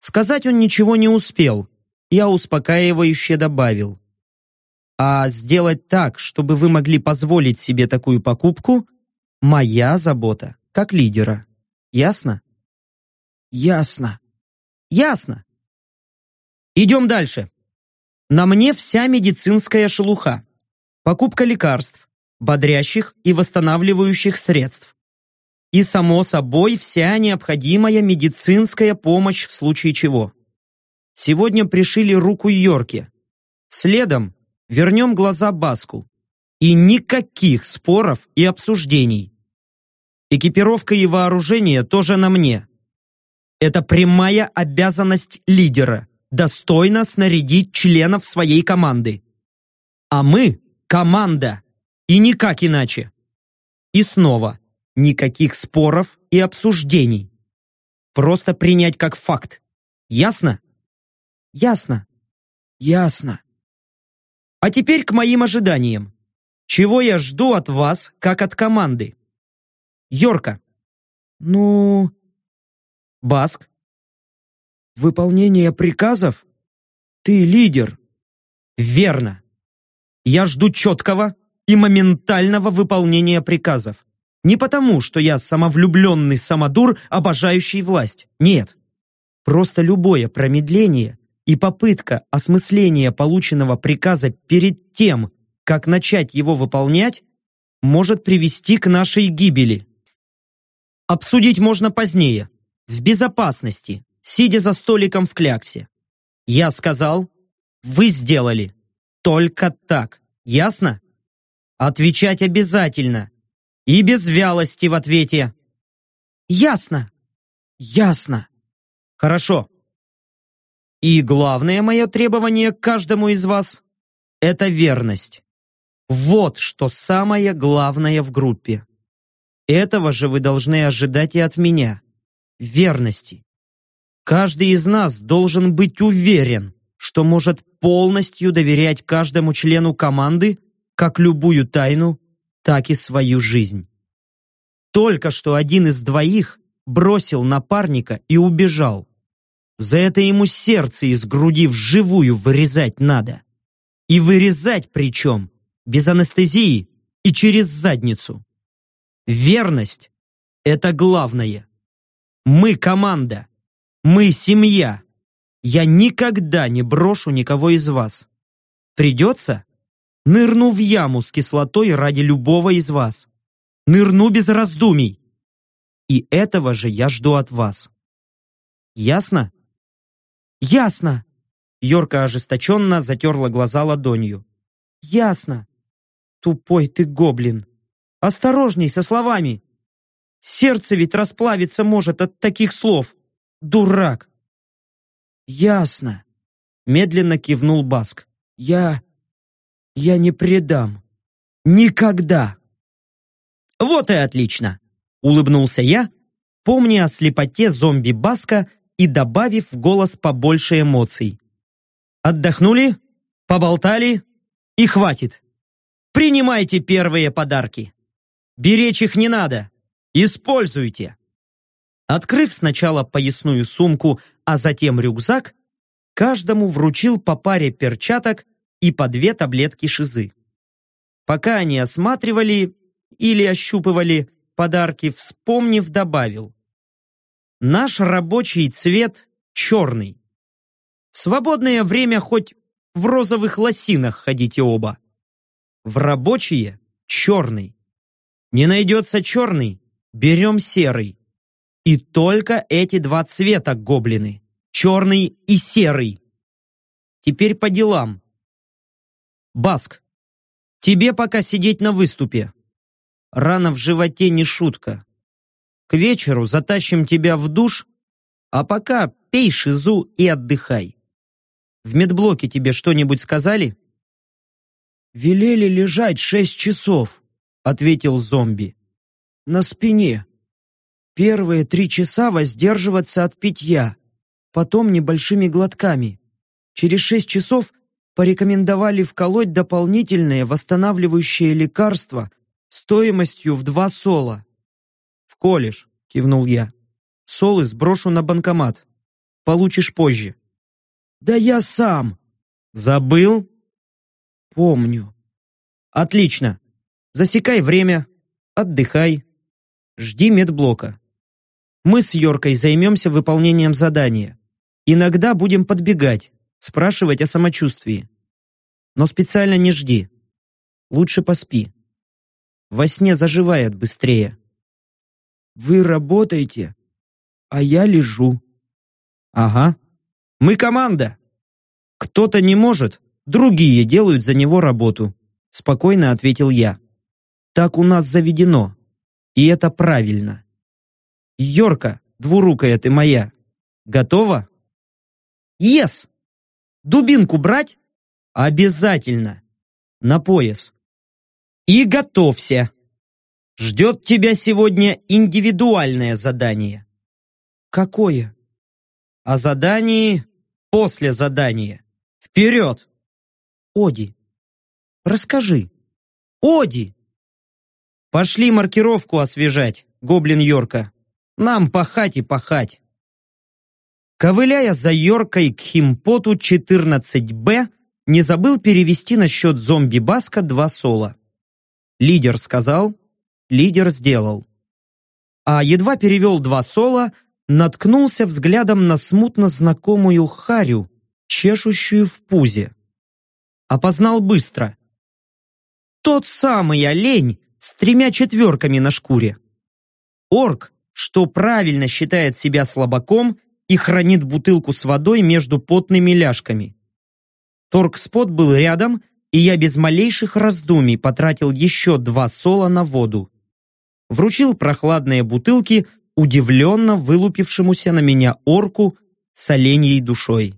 Сказать он ничего не успел. Я успокаивающе добавил. А сделать так, чтобы вы могли позволить себе такую покупку, моя забота, как лидера. Ясно?
Ясно.
Ясно. Идем дальше. На мне вся медицинская шелуха. Покупка лекарств, бодрящих и восстанавливающих средств. И, само собой, вся необходимая медицинская помощь в случае чего. Сегодня пришили руку Йорке. Следом вернем глаза Баску. И никаких споров и обсуждений. Экипировка и вооружение тоже на мне. Это прямая обязанность лидера достойно снарядить членов своей команды. А мы – команда, и никак иначе. И снова, никаких споров и обсуждений. Просто принять как факт. Ясно? Ясно.
Ясно.
А теперь к моим ожиданиям. Чего я жду от вас, как от команды? Йорка.
Ну...
Баск.
Выполнение приказов? Ты лидер.
Верно. Я жду четкого и моментального выполнения приказов. Не потому, что я самовлюбленный самодур, обожающий власть. Нет. Просто любое промедление и попытка осмысления полученного приказа перед тем, как начать его выполнять, может привести к нашей гибели. Обсудить можно позднее, в безопасности, сидя за столиком в кляксе. Я сказал, вы сделали. Только так. Ясно? Отвечать обязательно. И без вялости в ответе. Ясно. Ясно. Хорошо. И главное мое требование к каждому из вас – это верность. Вот что самое главное в группе. Этого же вы должны ожидать и от меня. Верности. Каждый из нас должен быть уверен, что может полностью доверять каждому члену команды как любую тайну, так и свою жизнь. Только что один из двоих бросил напарника и убежал. За это ему сердце из груди вживую вырезать надо. И вырезать причем без анестезии и через задницу. Верность – это главное. Мы команда. Мы семья. Я никогда не брошу никого из вас. Придется? Нырну в яму с кислотой ради любого из вас. Нырну без раздумий. И этого же я жду от вас. Ясно? Ясно. Йорка ожесточенно затерла глаза ладонью. Ясно. Тупой ты гоблин. Осторожней со словами. Сердце ведь расплавиться может от таких слов. Дурак!»
«Ясно», —
медленно кивнул Баск.
«Я... я не предам. Никогда!»
«Вот и отлично!» — улыбнулся я, помня о слепоте зомби Баска и добавив в голос побольше эмоций. «Отдохнули? Поболтали? И хватит! Принимайте первые подарки! Беречь их не надо! Используйте!» Открыв сначала поясную сумку, а затем рюкзак,
каждому вручил по паре перчаток и по две таблетки шизы. Пока они осматривали или ощупывали подарки, вспомнив, добавил. Наш рабочий цвет черный. Свободное время хоть в розовых лосинах ходите оба. В рабочие черный. Не найдется черный, берем серый. И только эти два цвета гоблины. Черный и серый. Теперь по делам. Баск, тебе пока сидеть на выступе. Рана в животе не шутка. К вечеру затащим тебя в душ, а пока пей шизу и отдыхай. В медблоке тебе что-нибудь сказали?
«Велели лежать шесть часов», — ответил зомби. «На спине. Первые три часа воздерживаться от питья, потом небольшими глотками. Через шесть часов порекомендовали вколоть дополнительные восстанавливающие лекарства стоимостью в два сола.
«Вколешь», — кивнул я. «Солы сброшу на банкомат. Получишь позже».
«Да я сам».
«Забыл?»
«Помню».
«Отлично. Засекай время, отдыхай, жди медблока. Мы с Йоркой займемся выполнением задания. Иногда будем подбегать, спрашивать о самочувствии. Но специально не жди. Лучше поспи. Во сне заживает быстрее.
Вы работаете, а я лежу.
Ага. Мы команда. Кто-то не может, другие делают за него работу. Спокойно ответил я. Так у нас заведено. И это правильно. Йорка, двурукая ты моя, готова? Ес! Дубинку брать? Обязательно. На пояс. И готовься. Ждет тебя сегодня индивидуальное задание.
Какое?
О задании после задания. Вперед!
Оди, расскажи.
Оди! Пошли маркировку освежать, гоблин Йорка. Нам пахать и пахать. Ковыляя за Йоркой к химпоту 14Б, не забыл перевести на счет зомби-баска два сола. Лидер сказал, лидер сделал. А едва перевел два сола, наткнулся взглядом на смутно знакомую харю, чешущую в пузе. Опознал быстро. Тот самый олень, с тремя четверками на шкуре. Орк, что правильно считает себя слабаком и хранит бутылку с водой между потными ляжками. Торг-спот был рядом, и я без малейших раздумий потратил еще два сола на воду. Вручил прохладные бутылки удивленно вылупившемуся на меня орку с оленьей душой.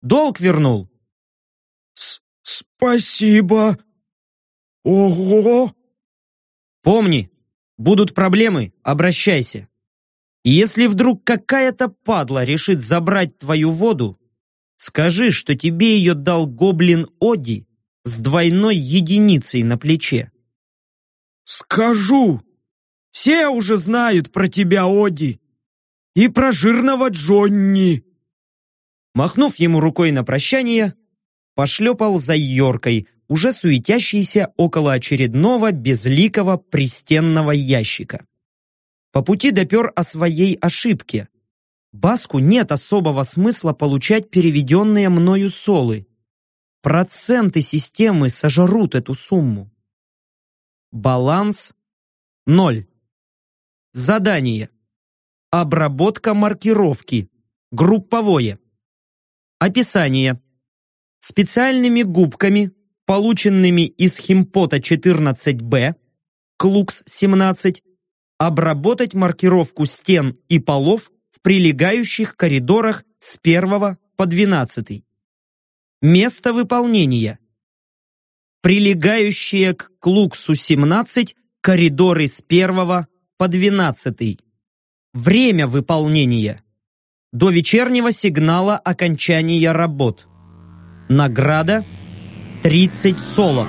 «Долг вернул!»
С «Спасибо! Ого!»
Помни, будут проблемы, обращайся. И если вдруг какая-то падла решит забрать твою воду, скажи, что тебе ее дал гоблин Оди с двойной единицей на плече.
«Скажу! Все уже знают про тебя, Оди! И про жирного Джонни!»
Махнув ему рукой на прощание, пошлепал за Йоркой, уже суетящийся около очередного безликого пристенного ящика. По пути допер о своей ошибке. Баску нет особого смысла получать переведенные мною солы. Проценты системы сожрут эту сумму. Баланс – ноль. Задание. Обработка маркировки. Групповое. Описание. Специальными губками полученными из химпота 14Б, Клукс-17, обработать маркировку стен и полов в прилегающих коридорах с 1 по 12. Место выполнения. Прилегающие к Клуксу-17 коридоры с 1 по 12. Время выполнения. До вечернего сигнала окончания работ. Награда – 30 солов.